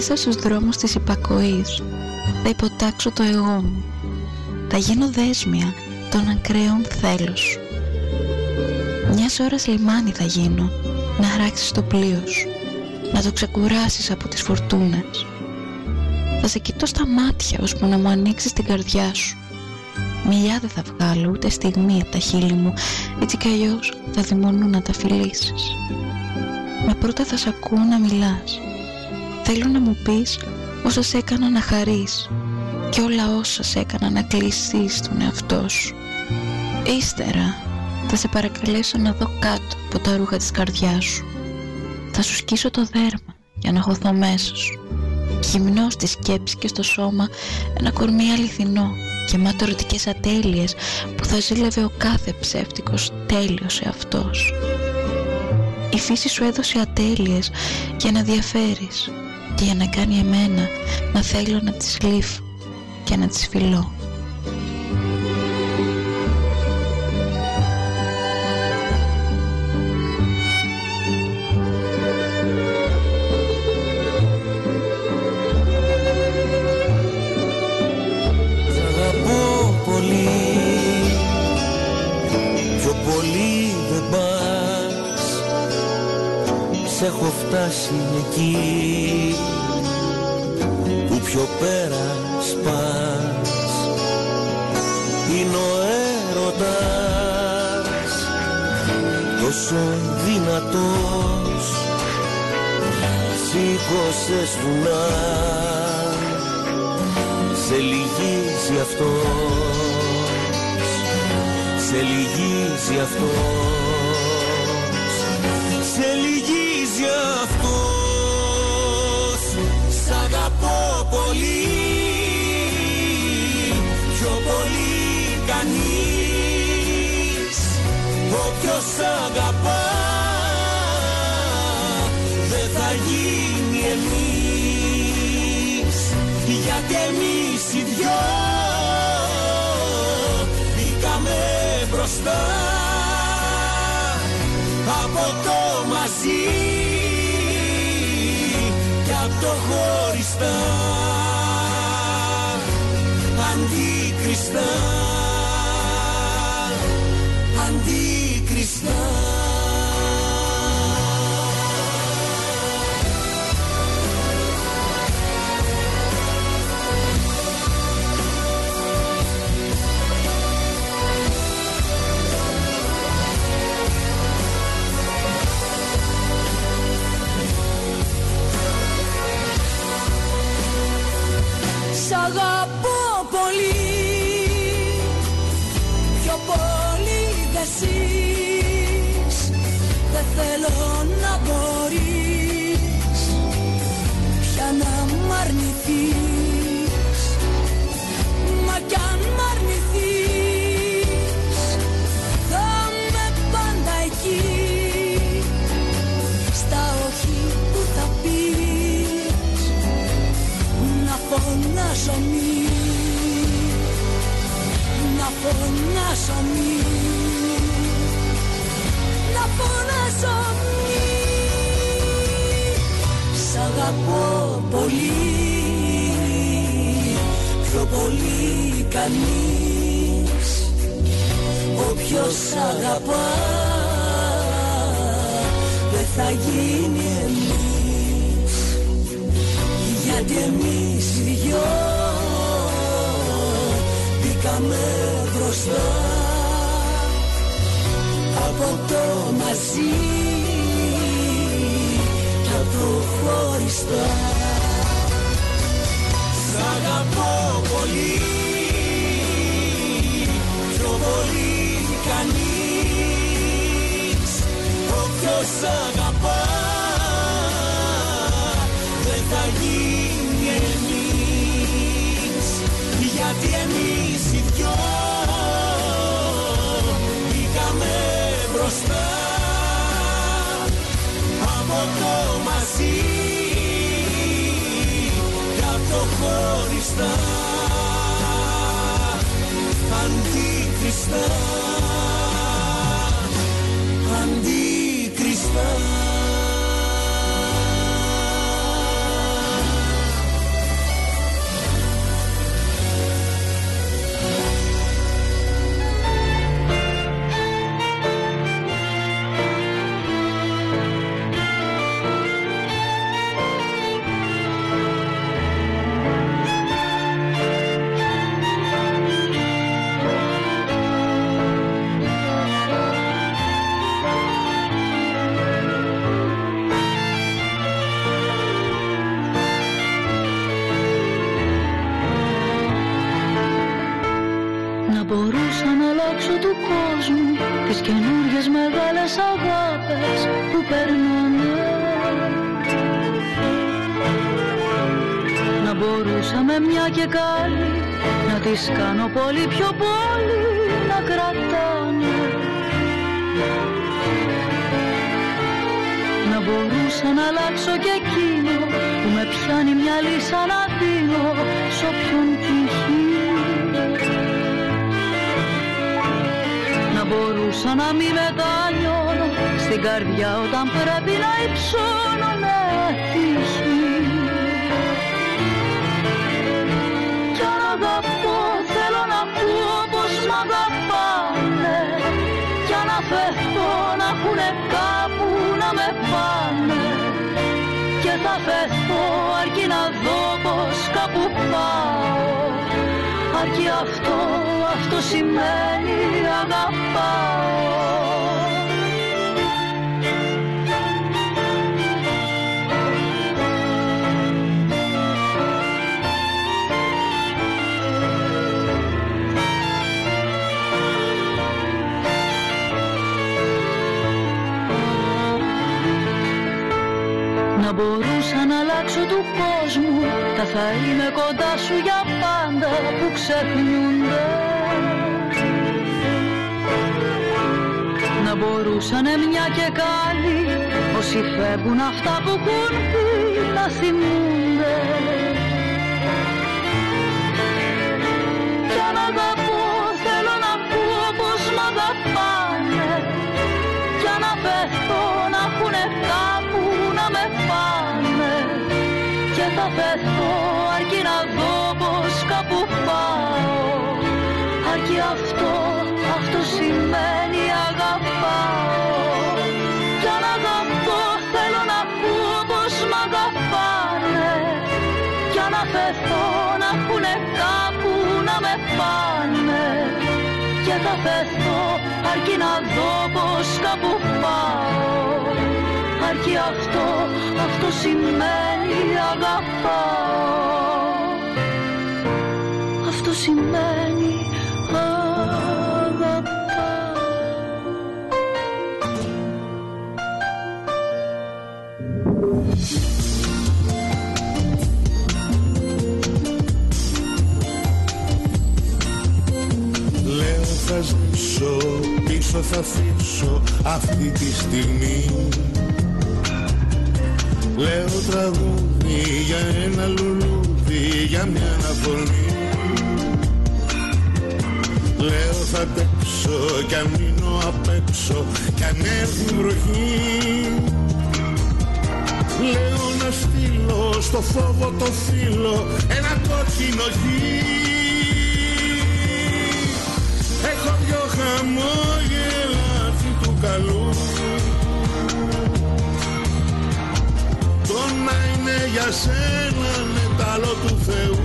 Μέσα στους δρόμους της υπακοής θα υποτάξω το εγώ μου. Θα γίνω δέσμια των ακραίων θέλους. Μιας ώρας λιμάνι θα γίνω να χαράξεις το πλοίο σου, να το ξεκουράσεις από τις φορτούνες. Θα σε κοιτώ στα μάτια ώσπου να μου ανοίξεις την καρδιά σου. Μιλιά δεν θα βγάλω ούτε στιγμή από τα χείλη μου, έτσι κι αλλιώς θα δημονούν να τα φιλήσεις. Μα πρώτα θα σ' ακούω να μιλάς. Θέλω να μου πεις όσα σε έκανα να χαρείς και όλα όσα σε έκανα να κλείσεις τον εαυτό σου. Ύστερα θα σε παρακαλέσω να δω κάτω από τα ρούχα της καρδιάς σου. Θα σου σκίσω το δέρμα για να χωθώ μέσα σου. Γυμνό στη σκέψη και στο σώμα ένα κορμί αληθινό γεμάτο ερωτικές ατέλειες που θα ζήλευε ο κάθε ψεύτικος τέλειος εαυτός. Η φύση σου έδωσε ατέλειες για να διαφέρεις και για να κάνει εμένα να θέλω να τις λύφω και να τις φιλώ. Σ' αγαπώ πολύ Πιο πολύ δεν πας Σ' έχω φτάσει εκεί Σήκωσες βουνά. Σε λυγίζει αυτός Σε λυγίζει αυτός Σε λυγίζει αυτός. Σ' αγαπώ πολύ Πιο πολύ κανείς. Όποιος σ' γιατί εμείς οι δυο μπήκαμε μπροστά. Από το μαζί και από το χωριστά. Αντίκριστα αγαπώ πολύ. Πιο πολύ κανείς. Όποιος αγαπά Δεν θα γίνει εμείς. Γιατί εμείς οι δυο μπήκαμε μπροστά. Από το μαζί και από το χωριστά. Σ' αγαπώ πολύ. Πιο πολύ κανείς. Όποιος αγαπά. Δεν θα γίνει εμείς. Γιατί εμείς οι δυο Αντίκριστα Αντίκριστα τις κάνω πολύ πιο πολύ να κρατάνε. Να μπορούσα να αλλάξω και εκείνο Που με πιάνει μια λύσα να δίνω Σ' όποιον τυχεί Να μπορούσα να μην μετανιώνω Στην καρδιά όταν πρέπει να υψώνω Κι αν αφαιθώ να έχουνε κάπου να με πάνε Και θα φεθώ αρκεί να δω πως κάπου πάω Αρκεί αυτό, αυτό σημαίνει αγαπάω του κόσμου. Τα θα είμαι κοντά σου για πάντα που ξεχνιούνται. Να μπορούσανε μια και καλή Όσοι φεύγουν αυτά που έχουν πει να θυμούνται πεθώ αρκεί να δω πως κάπου πάω. Αρκεί αυτό, αυτό σημαίνει αγαπάω. Κι αν αγαπώ θέλω να πω πως μ' αγαπάνε. Κι αν αφαιθώ να έχουνε κάπου να με πάνε. Και θα πεθώ αρκεί να δω πως κάπου πάω. Αρκεί αυτό, αυτό σημαίνει αγαπάω αυτό σημαίνει αγαπάω Λέω θα ζήσω, πίσω θα αφήσω αυτή τη στιγμή Λέω τραγούδι για ένα λουλούδι, για μια αναφωνή Λέω θα αντέξω κι αν μείνω απ' έξω κι αν έρθει η βροχή. Λέω να στείλω στο φόβο το φύλλο ένα κόκκινο γη. Έχω δυο χαμόγελα αυτή του καλού είναι για σένα μετάλλο του Θεού.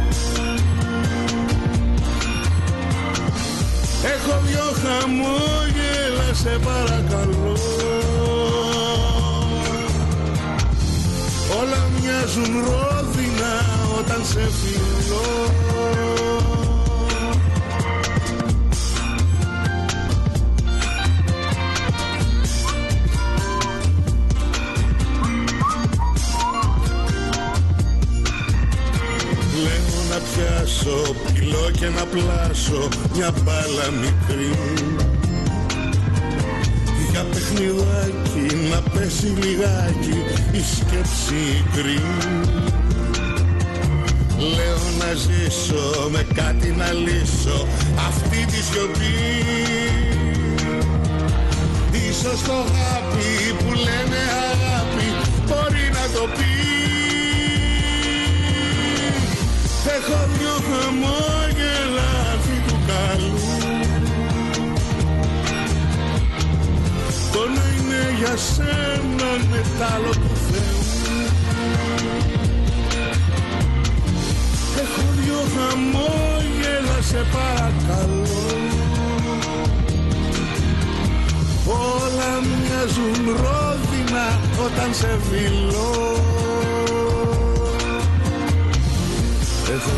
Έχω δυο χαμόγελα σε παρακαλώ. Όλα μοιάζουν ρόδινα όταν σε φιλώ πιάσω πυλό και να πλάσω μια μπάλα μικρή. Για παιχνιδάκι να πέσει λιγάκι η σκέψη ικρή. Λέω να ζήσω με κάτι να λύσω αυτή τη σιωπή. Ίσως το αγάπη που λένε αγάπη μπορεί να το πει Έχω δυο χαμόγελα αυτή του καλού. Το να είναι για σένα μετάλλο του Θεού. Έχω δυο χαμόγελα σε παρακαλώ. Όλα μοιάζουν ρόδινα όταν σε φιλώ Έχω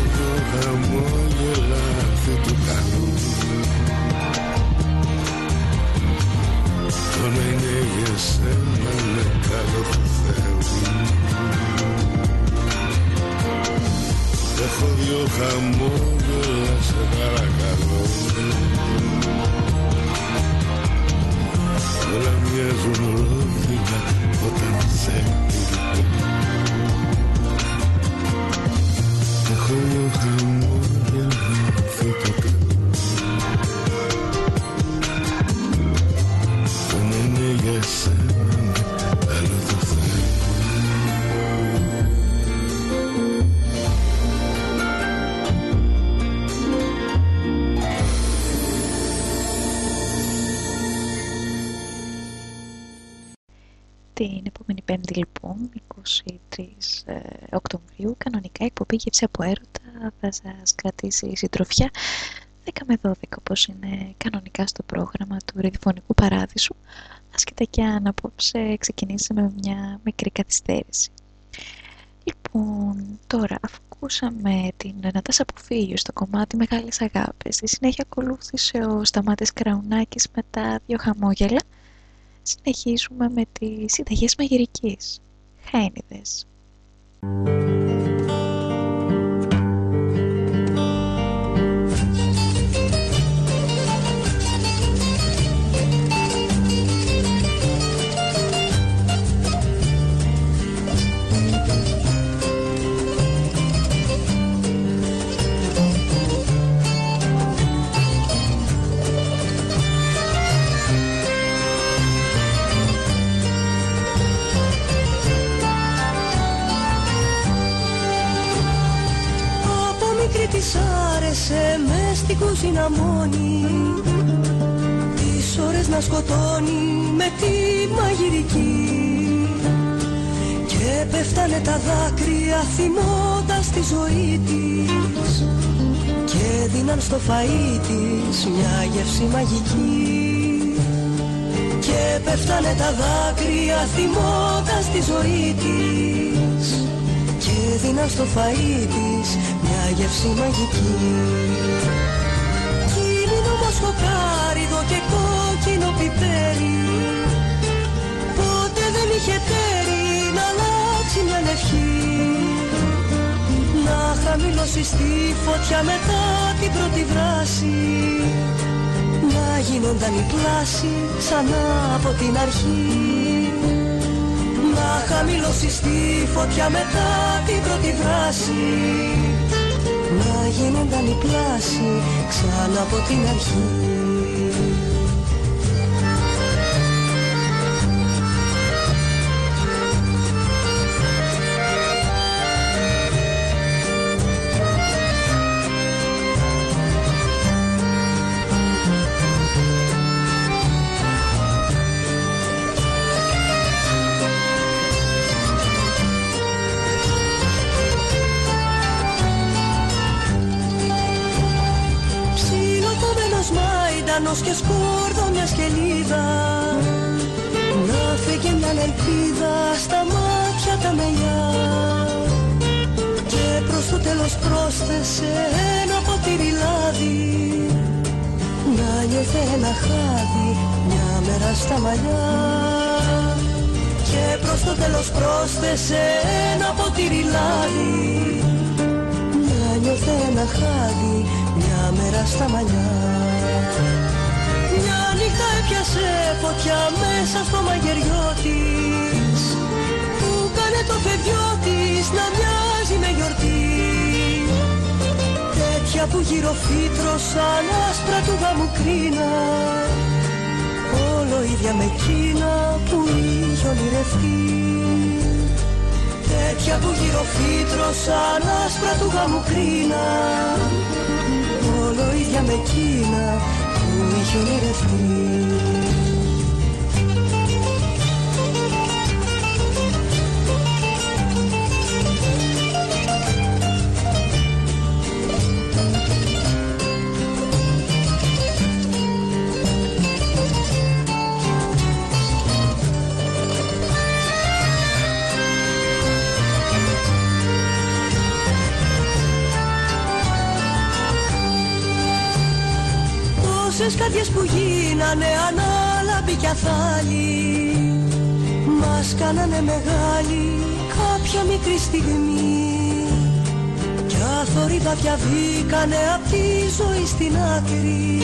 δυο χαμόγελα σε παρακαλώ Όλα μοιάζουν ρόδινα όταν σε Την επόμενη πέμπτη λοιπόν, 23 ε, Οκτωβρίου, κανονικά η εκπομπή γεύση από έρωτα θα σας κρατήσει συντροφιά 10 με 12 όπως είναι κανονικά στο πρόγραμμα του Ραδιοφωνικού Παράδεισου άσχετα και αν απόψε ξεκινήσαμε με μια μικρή καθυστέρηση. Λοιπόν, τώρα αφού ακούσαμε την Νατάσα Πουφίλιο στο κομμάτι Μεγάλες Αγάπες, στη συνέχεια ακολούθησε ο Σταμάτης Κραουνάκης με τα δύο χαμόγελα συνεχίζουμε με τις συνταγές μαγειρικής. Χάινιδες. Συναμώνει. Τις ώρες να σκοτώνει με τη μαγειρική. Και πέφτανε τα δάκρυα θυμώντας τη ζωή της. Και δίναν στο φαΐ της μια γεύση μαγική. Και πέφτανε τα δάκρυα θυμώντας τη ζωή της. Και έδιναν στο φαΐ της μια γεύση μαγική Κίνηνο μοσχοκάριδο και κόκκινο πιπέρι. Πότε δεν είχε τέρι να αλλάξει μια ευχή. Να χαμηλώσει στη φωτιά μετά την πρώτη βράση να γίνονταν η πλάση ξανά από την αρχή. Να χαμηλώσει στη φωτιά μετά την πρώτη βράση Να γίνονταν η πλάση ξανά από την αρχή σκόρδο μια σκελίδα Να φύγει μια ελπίδα στα μάτια τα μελιά Και προς το τέλος πρόσθεσε ένα ποτήρι λάδι. Να νιώθε ένα χάδι μια μέρα στα μαλλιά. Και προς το τέλος πρόσθεσε ένα ποτήρι λάδι. Να νιώθε ένα χάδι μια μέρα στα μαλλιά. μια νύχτα έπιασε φωτιά μέσα στο μαγειριό της. Που κάνε το παιδιό της να μοιάζει με γιορτή. Τέτοια που γύρω φύτρωσαν άσπρα του γάμου κρίνα Όλο ίδια με εκείνα που είχε ονειρευτεί. Τέτοια που γύρω φύτρωσαν άσπρα του γάμου κρίνα Όλο ίδια με εκείνα που είχε ονειρευτεί Τόσες καρδιές που γίνανε ανάλαμπη κι αθάλη Μας κάνανε μεγάλη κάποια μικρή στιγμή. Κι αθόρυβα διαβήκανε απ' τη ζωή στην άκρη.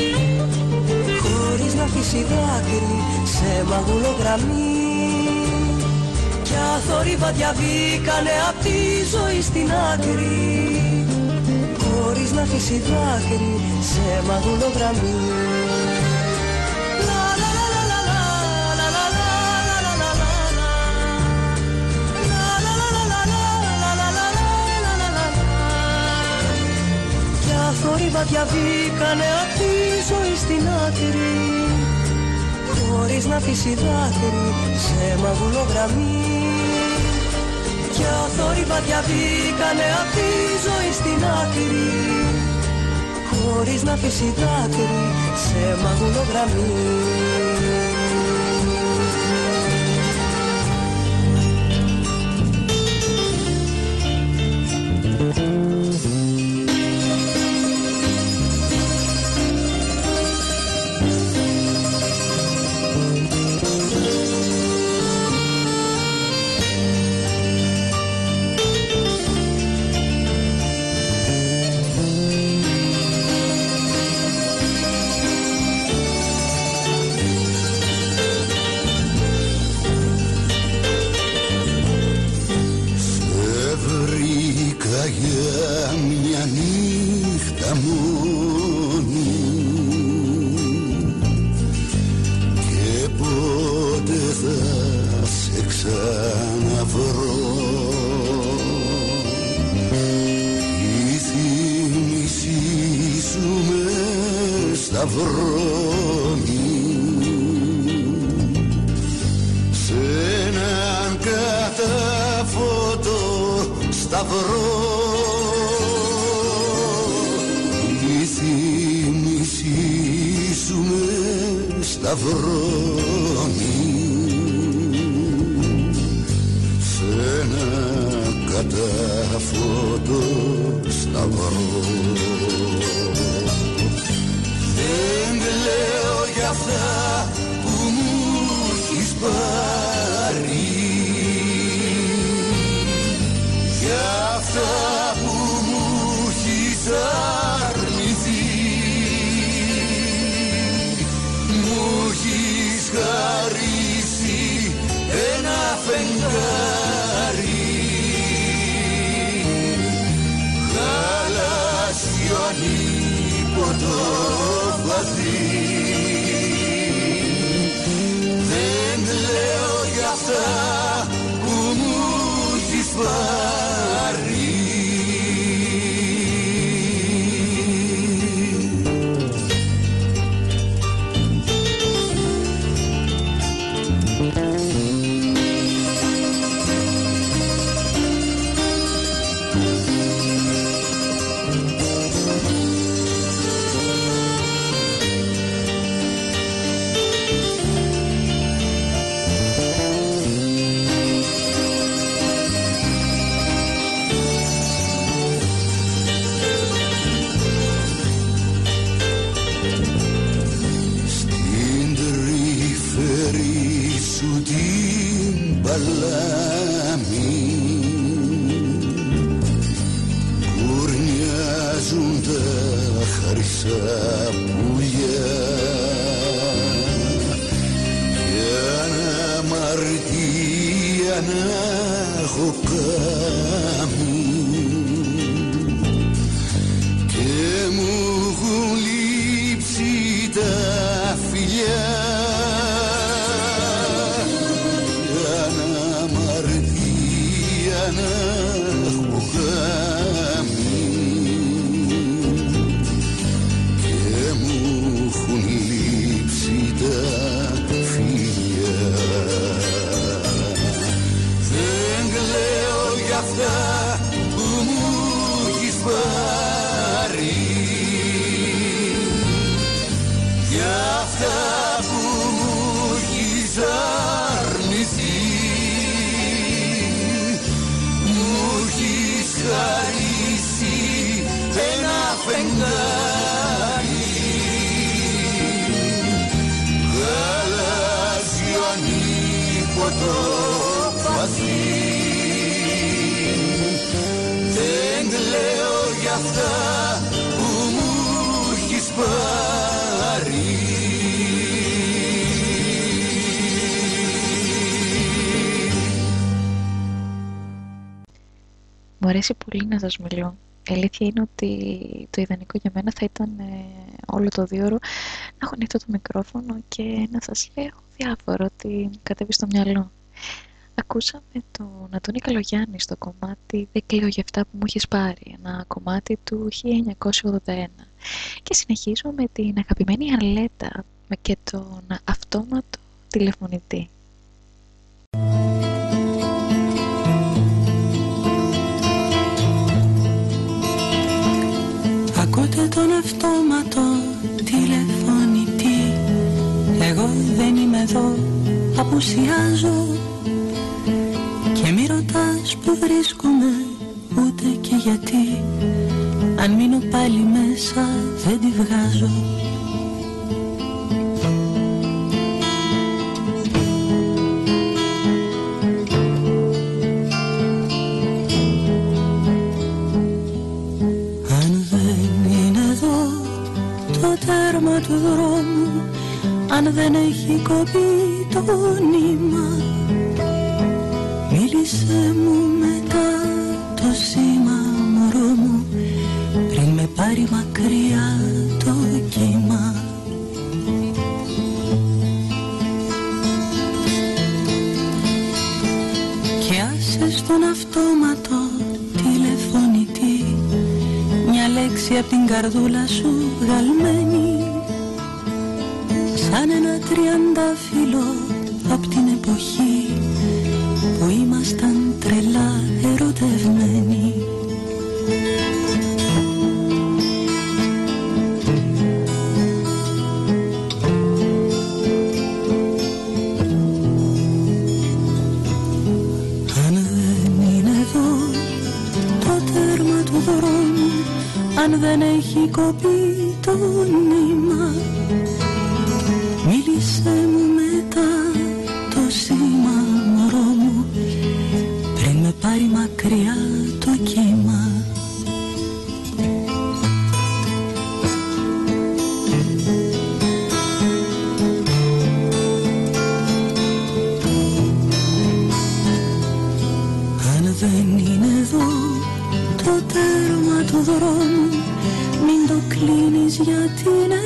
Χωρίς να αφήσει δάκρυ σε μαγουλογραμμή Κι αθόρυβα διαβήκανε απ' τη ζωή στην άκρη. χωρίς να αφήσει δάκρυ σε μαγουλογραμμή Κι αθόρυβα διαβήκανε απ' τη ζωή στην άκρη χωρίς να αφήσει δάκρυ σε μαγουλογραμμή μάτια θόρυβα διαβήκανε απ' τη ζωή στην άκρη. Χωρίς να αφήσει δάκρυ σε μαγουλογραμμή Thank την παλάμη Κουρνιάζουν τα χρυσά πουλιά. Κι αναμαρτία να έχω κάνει αρέσει πολύ να σας μιλώ. Η αλήθεια είναι ότι το ιδανικό για μένα θα ήταν ε, όλο το δύο ώρο να έχω ανοιχτό το μικρόφωνο και να σας λέω διάφορα ότι μου κατέβει στο μυαλό. Ακούσαμε τον Αντώνη Καλογιάννη στο κομμάτι «Δεν κλαίω για αυτά που μου έχεις πάρει», ένα κομμάτι του 1981. Και συνεχίζω με την αγαπημένη Αρλέτα και τον αυτόματο τηλεφωνητή. Ακούτε τον αυτόματο τηλεφωνητή. Εγώ δεν είμαι εδώ, απουσιάζω. Και μη ρωτάς που βρίσκομαι, ούτε και γιατί. Αν μείνω πάλι μέσα δεν τη βγάζω το τέρμα του δρόμου Αν δεν έχει κοπεί το νήμα. Μίλησε μου μετά το σήμα μωρό μου Πριν με πάρει μακριά το κύμα. Και άσε στον αυτόματο Μια λέξη από την καρδούλα σου βγαλμένη σαν ένα τριανταφυλλό απ' την εποχή που ήμασταν τρελά ερωτευμένοι. Αν δεν είναι εδώ το τέρμα του δρόμου αν δεν έχει κοπεί το νήμα Μίλησέ μου μετά το σήμα μωρό μου. Πριν με πάρει μακριά το κύμα. Αν δεν είναι εδώ το τέρμα του δρόμου μην το κλείνεις γιατί είναι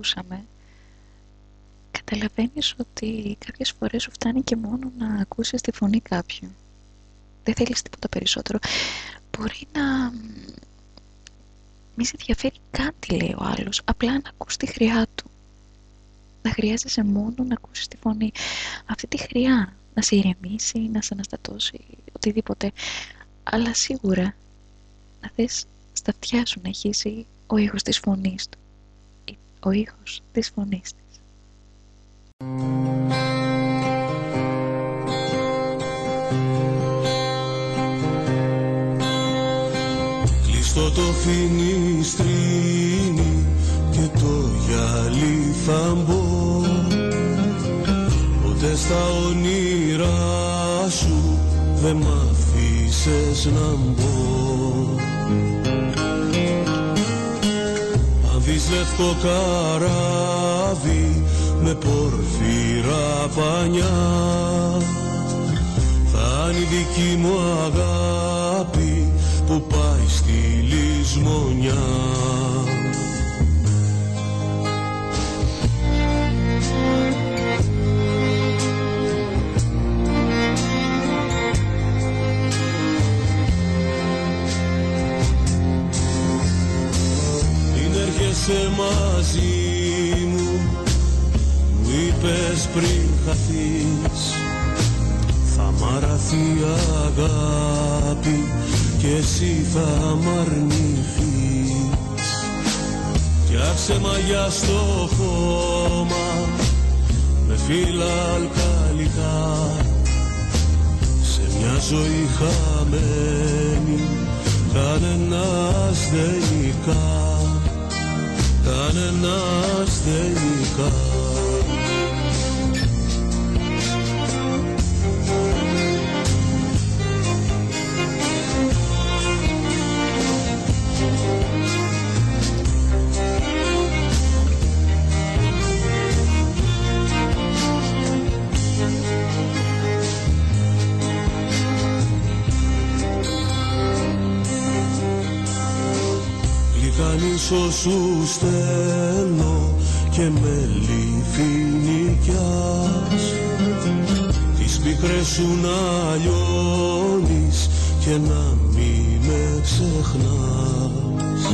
ακούσαμε καταλαβαίνεις ότι κάποιες φορές σου φτάνει και μόνο να ακούσεις τη φωνή κάποιου. Δεν θέλεις τίποτα περισσότερο. Μπορεί να μη σε ενδιαφέρει καν τι λέει ο άλλος, απλά να ακούς τη χρειά του. Να χρειάζεσαι μόνο να ακούσεις τη φωνή. Αυτή τη χρειά να σε ηρεμήσει, να σε αναστατώσει, οτιδήποτε. Αλλά σίγουρα να θες στα αυτιά σου να έχει ο ήχος της φωνής του. Ο ήχος της φωνής της. Κλειστό το φινιστρίνι και το γυαλί θα μπω Ποτέ στα όνειρά σου δεν μ' αφήσες να μπω Αν δεις λευκό καράβι με πορφύρα πανιά θα είναι η δική μου αγάπη που πάει στη λησμονιά. Μην έρχεσαι μαζί μου. Μου είπες πριν χαθείς θα μ' αραθεί η αγάπη και εσύ θα μ' αρνηθείς Φτιάξε μαγιά στο χώμα με φύλλα αλκαλικά σε μια ζωή χαμένη κανένας δεν νικά κανένας δεν νικά Γλυκανίσω σου στέλνω και με λιφινικιάς Τις πίκρες σου να λιώνεις και να μη με ξεχνάς.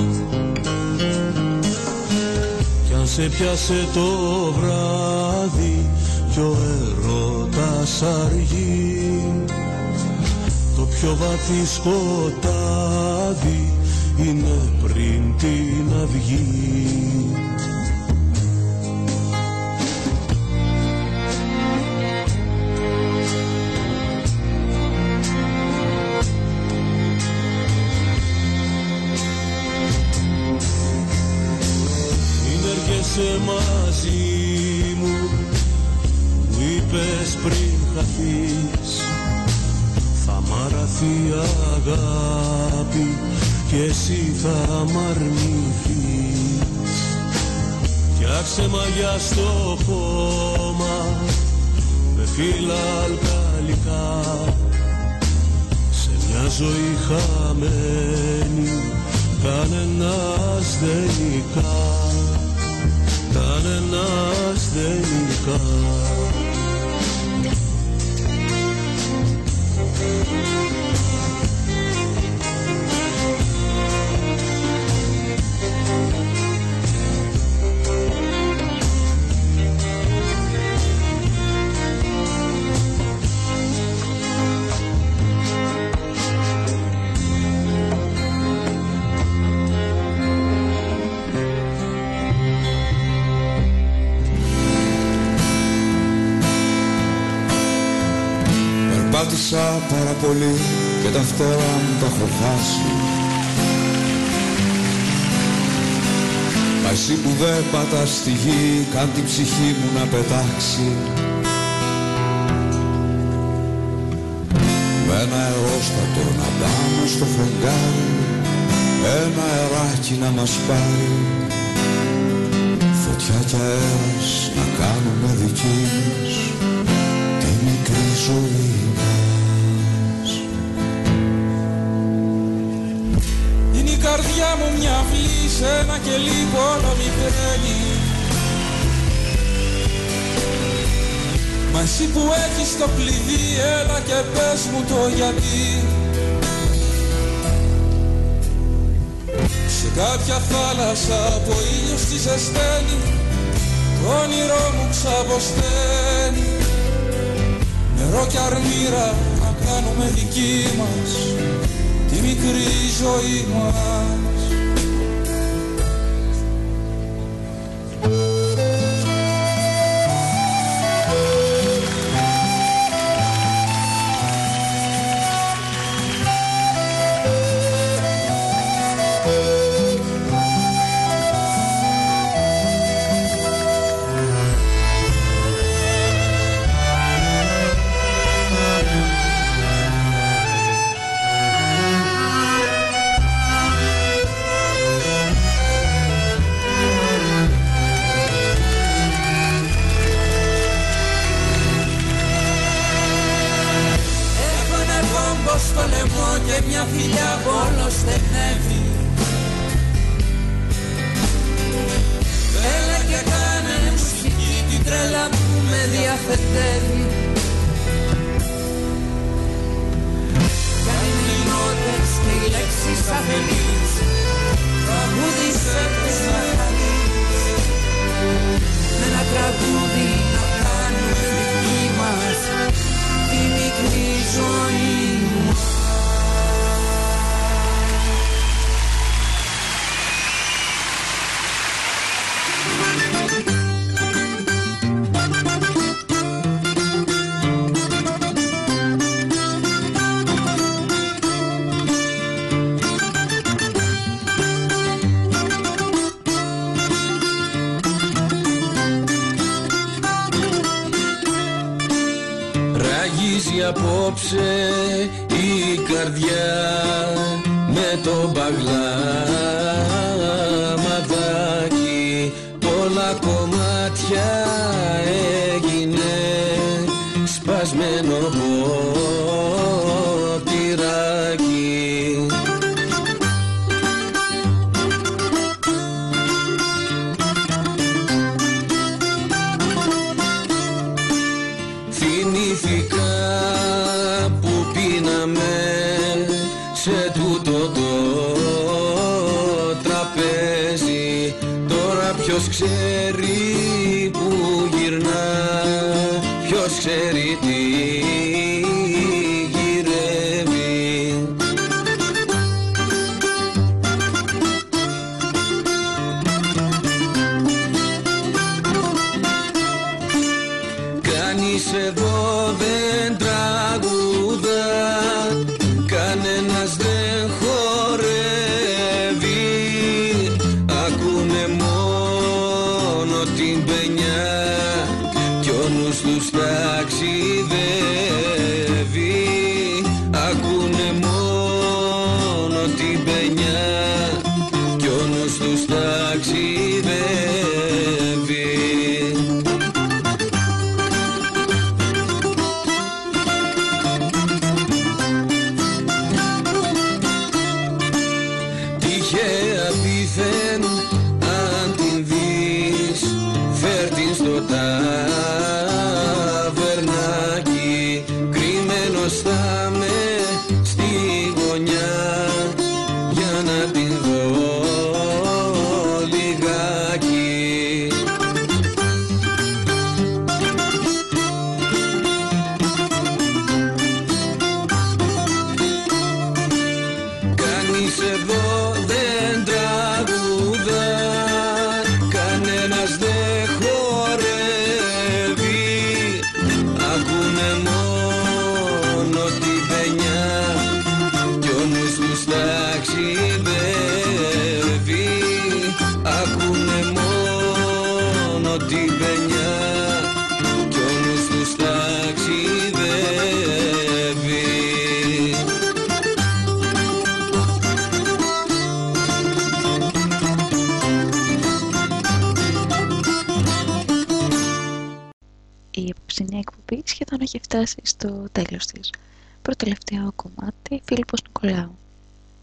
Κι αν σε πιάσε το βράδυ κι ο έρωτας αργεί το πιο βαθύ σκοτάδι είναι πριν την αυγή. Σε μαζί μου Μου είπες πριν χαθείς. Θα μ' αγάπη και εσύ θα μ' αρνηθείς Φτιάξε μαγιά στο χώμα με φύλλα αλκαλικά. Σε μια ζωή χαμένη κανένας δεν νικά κανένας δεν νικά Περπάτησα πάρα πολύ και τα φτερά μου τα έχω χάσει. Μα εσύ που δεν πατάς στη γη κάν την ψυχή μου να πετάξει. Με ένα αερόστατο να πάμε στο φεγγάρι Ένα αεράκι να μας πάρει. Φωτιά και αέρας να κάνουμε δική μας Τη μικρή ζωή μας καρδιά μου μια αυλή σε ένα κελί που όλο μικραίνει Μα εσύ που έχεις το κλειδί έλα και πες μου το γιατί. Σε κάποια θάλασσα που ο ήλιος της ζεσταίνει Το όνειρό μου ξαποσταίνει. Νερό και αρμύρα να κάνουμε δική μας Τη μικρή ζωή μας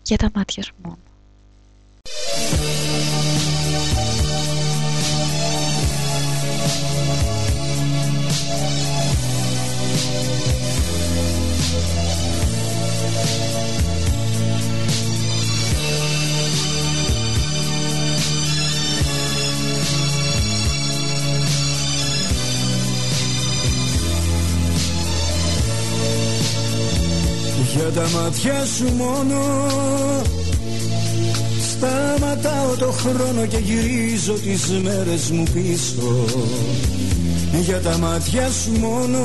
Για τα μάτια σου μόνο. Για τα μάτια σου μόνο χρόνο και γυρίζω τις μέρες μου πίσω. Για τα μάτια σου μόνο.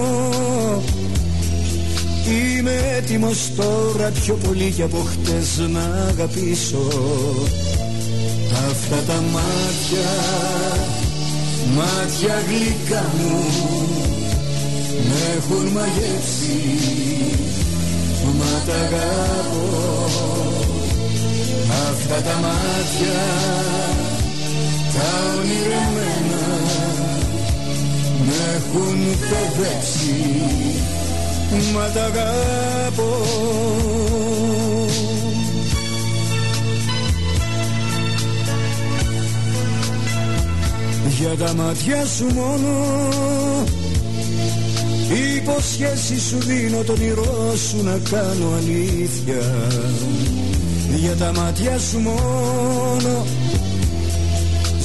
Είμαι έτοιμος τώρα πιο πολύ και από χτες να αγαπήσω. Αυτά τα μάτια, μάτια γλυκά μου Με έχουν μαγεύσει. Μα τα αγαπώ Αυτά τα μάτια Τα ονειρεμένα Με έχουν παιδέψει Μα τα αγαπώ. Για τα μάτια σου μόνο Υποσχέση σου δίνω τον όνειρό σου να κάνω αλήθεια Για τα μάτια σου μόνο.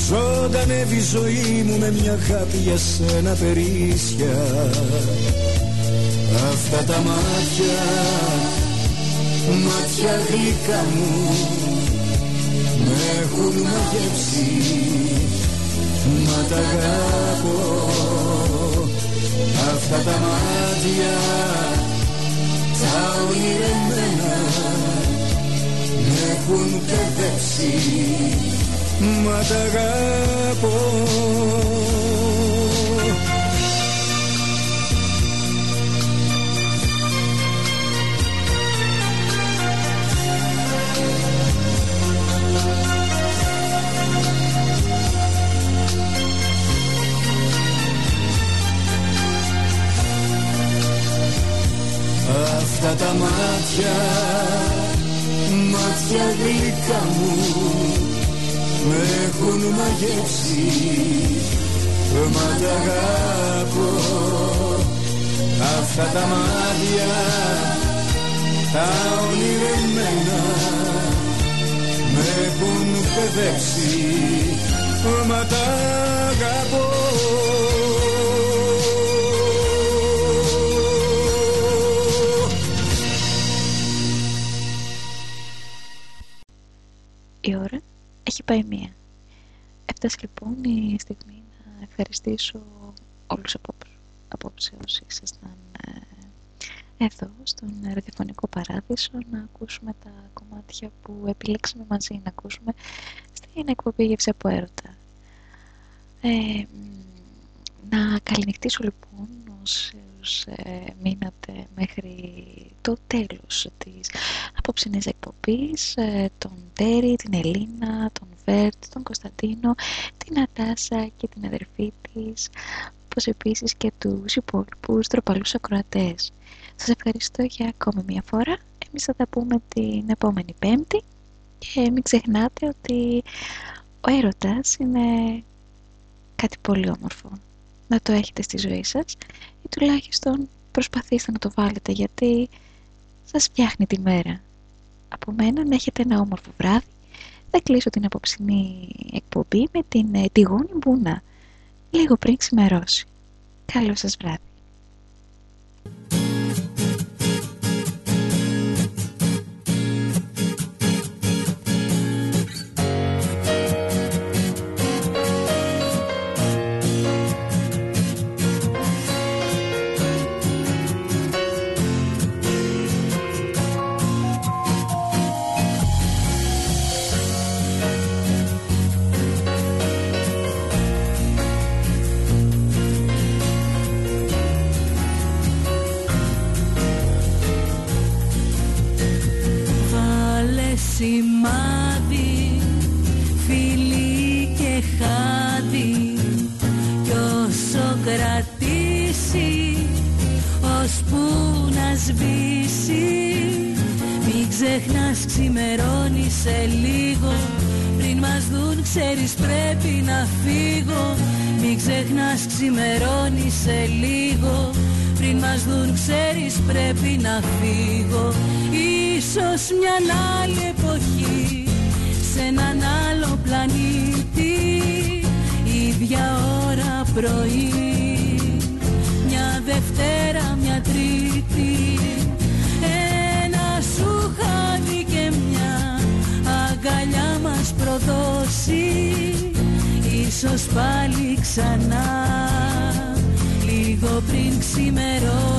Ζωντανεύει η ζωή μου με μια χάπη για σένα περίσσια. Αυτά τα μάτια, μάτια γλυκά μου Με έχουν μαγεύσει, μα τα αγαπώ. Αυτά τα μάτια τα ονειρεμένα με έχουν παιδέψει μα τα αγαπώ. Αυτά τα μάτια, μάτια γλυκά μου. Με έχουν μαγεύσει. Μα τα αγαπώ. Αυτά τα μάτια, τα ονειρεμένα με έχουν παιδέψει. Μα τα αγαπώ έχει πάει μία. Έφτασε λοιπόν η στιγμή να ευχαριστήσω όλους απόψε, απόψε όσοι ήσασταν ε, εδώ στον ραδιοφωνικό παράδεισο να ακούσουμε τα κομμάτια που επιλέξαμε μαζί να ακούσουμε στην εκπομπή Γεύση από έρωτα. Ε, να καληνυχτήσω λοιπόν όσους όσους ε, μείνατε μέχρι το τέλος της απόψινής εκπομπής, ε, τον Τέρι, την Ελίνα, τον Βέρτ, τον Κωνσταντίνο, την Ατάσα και την αδερφή της, όπως επίσης και τους υπόλοιπους τροπαλούς ακροατές. Σας ευχαριστώ για ακόμη μια φορά. Εμείς θα τα πούμε την επόμενη Πέμπτη και μην ξεχνάτε ότι ο έρωτας είναι κάτι πολύ όμορφο. Να το έχετε στη ζωή σας ή τουλάχιστον προσπαθήστε να το βάλετε γιατί σας φτιάχνει τη μέρα. Από μένα να έχετε ένα όμορφο βράδυ. Θα κλείσω την απόψινή εκπομπή με την ε, τηγόνη μπούνα λίγο πριν ξημερώσει. Καλό σας βράδυ. Να φύγω. Ίσως μια άλλη εποχή σε έναν άλλο πλανήτη. Ίδια ώρα πρωί μια Δευτέρα, μια Τρίτη. Ένα σου χάδι και μια αγκαλιά μας προδώσει. Ίσως πάλι ξανά λίγο πριν ξημερώσει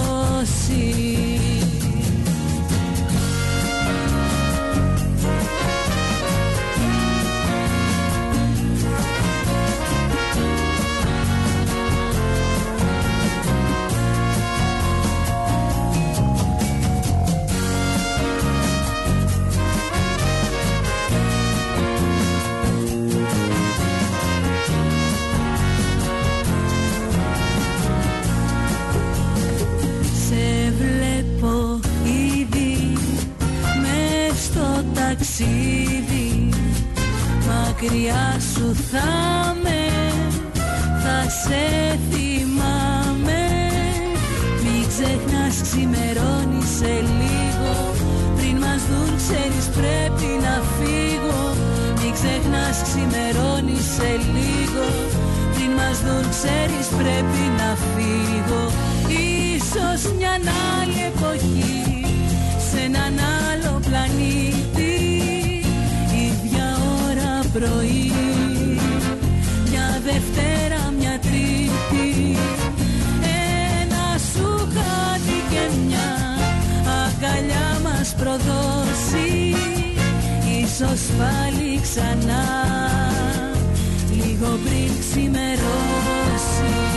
ταξίδι. Μακριά σου θα με, θα σε θυμάμαι. Μην ξεχνάς ξημερώνει σε λίγο. Πριν μας δουν ξέρεις πρέπει να φύγω. Μην ξεχνάς ξημερώνει σε λίγο. Πριν μας δουν ξέρεις πρέπει να φύγω. Ίσως μια άλλη εποχή σε έναν άλλο πλανήτη. ίδια ώρα πρωί. Μια Δευτέρα, μια Τρίτη. Ένα σου χάδι και μια αγκαλιά μας προδώσει. Ίσως πάλι ξανά λίγο πριν ξημερώσει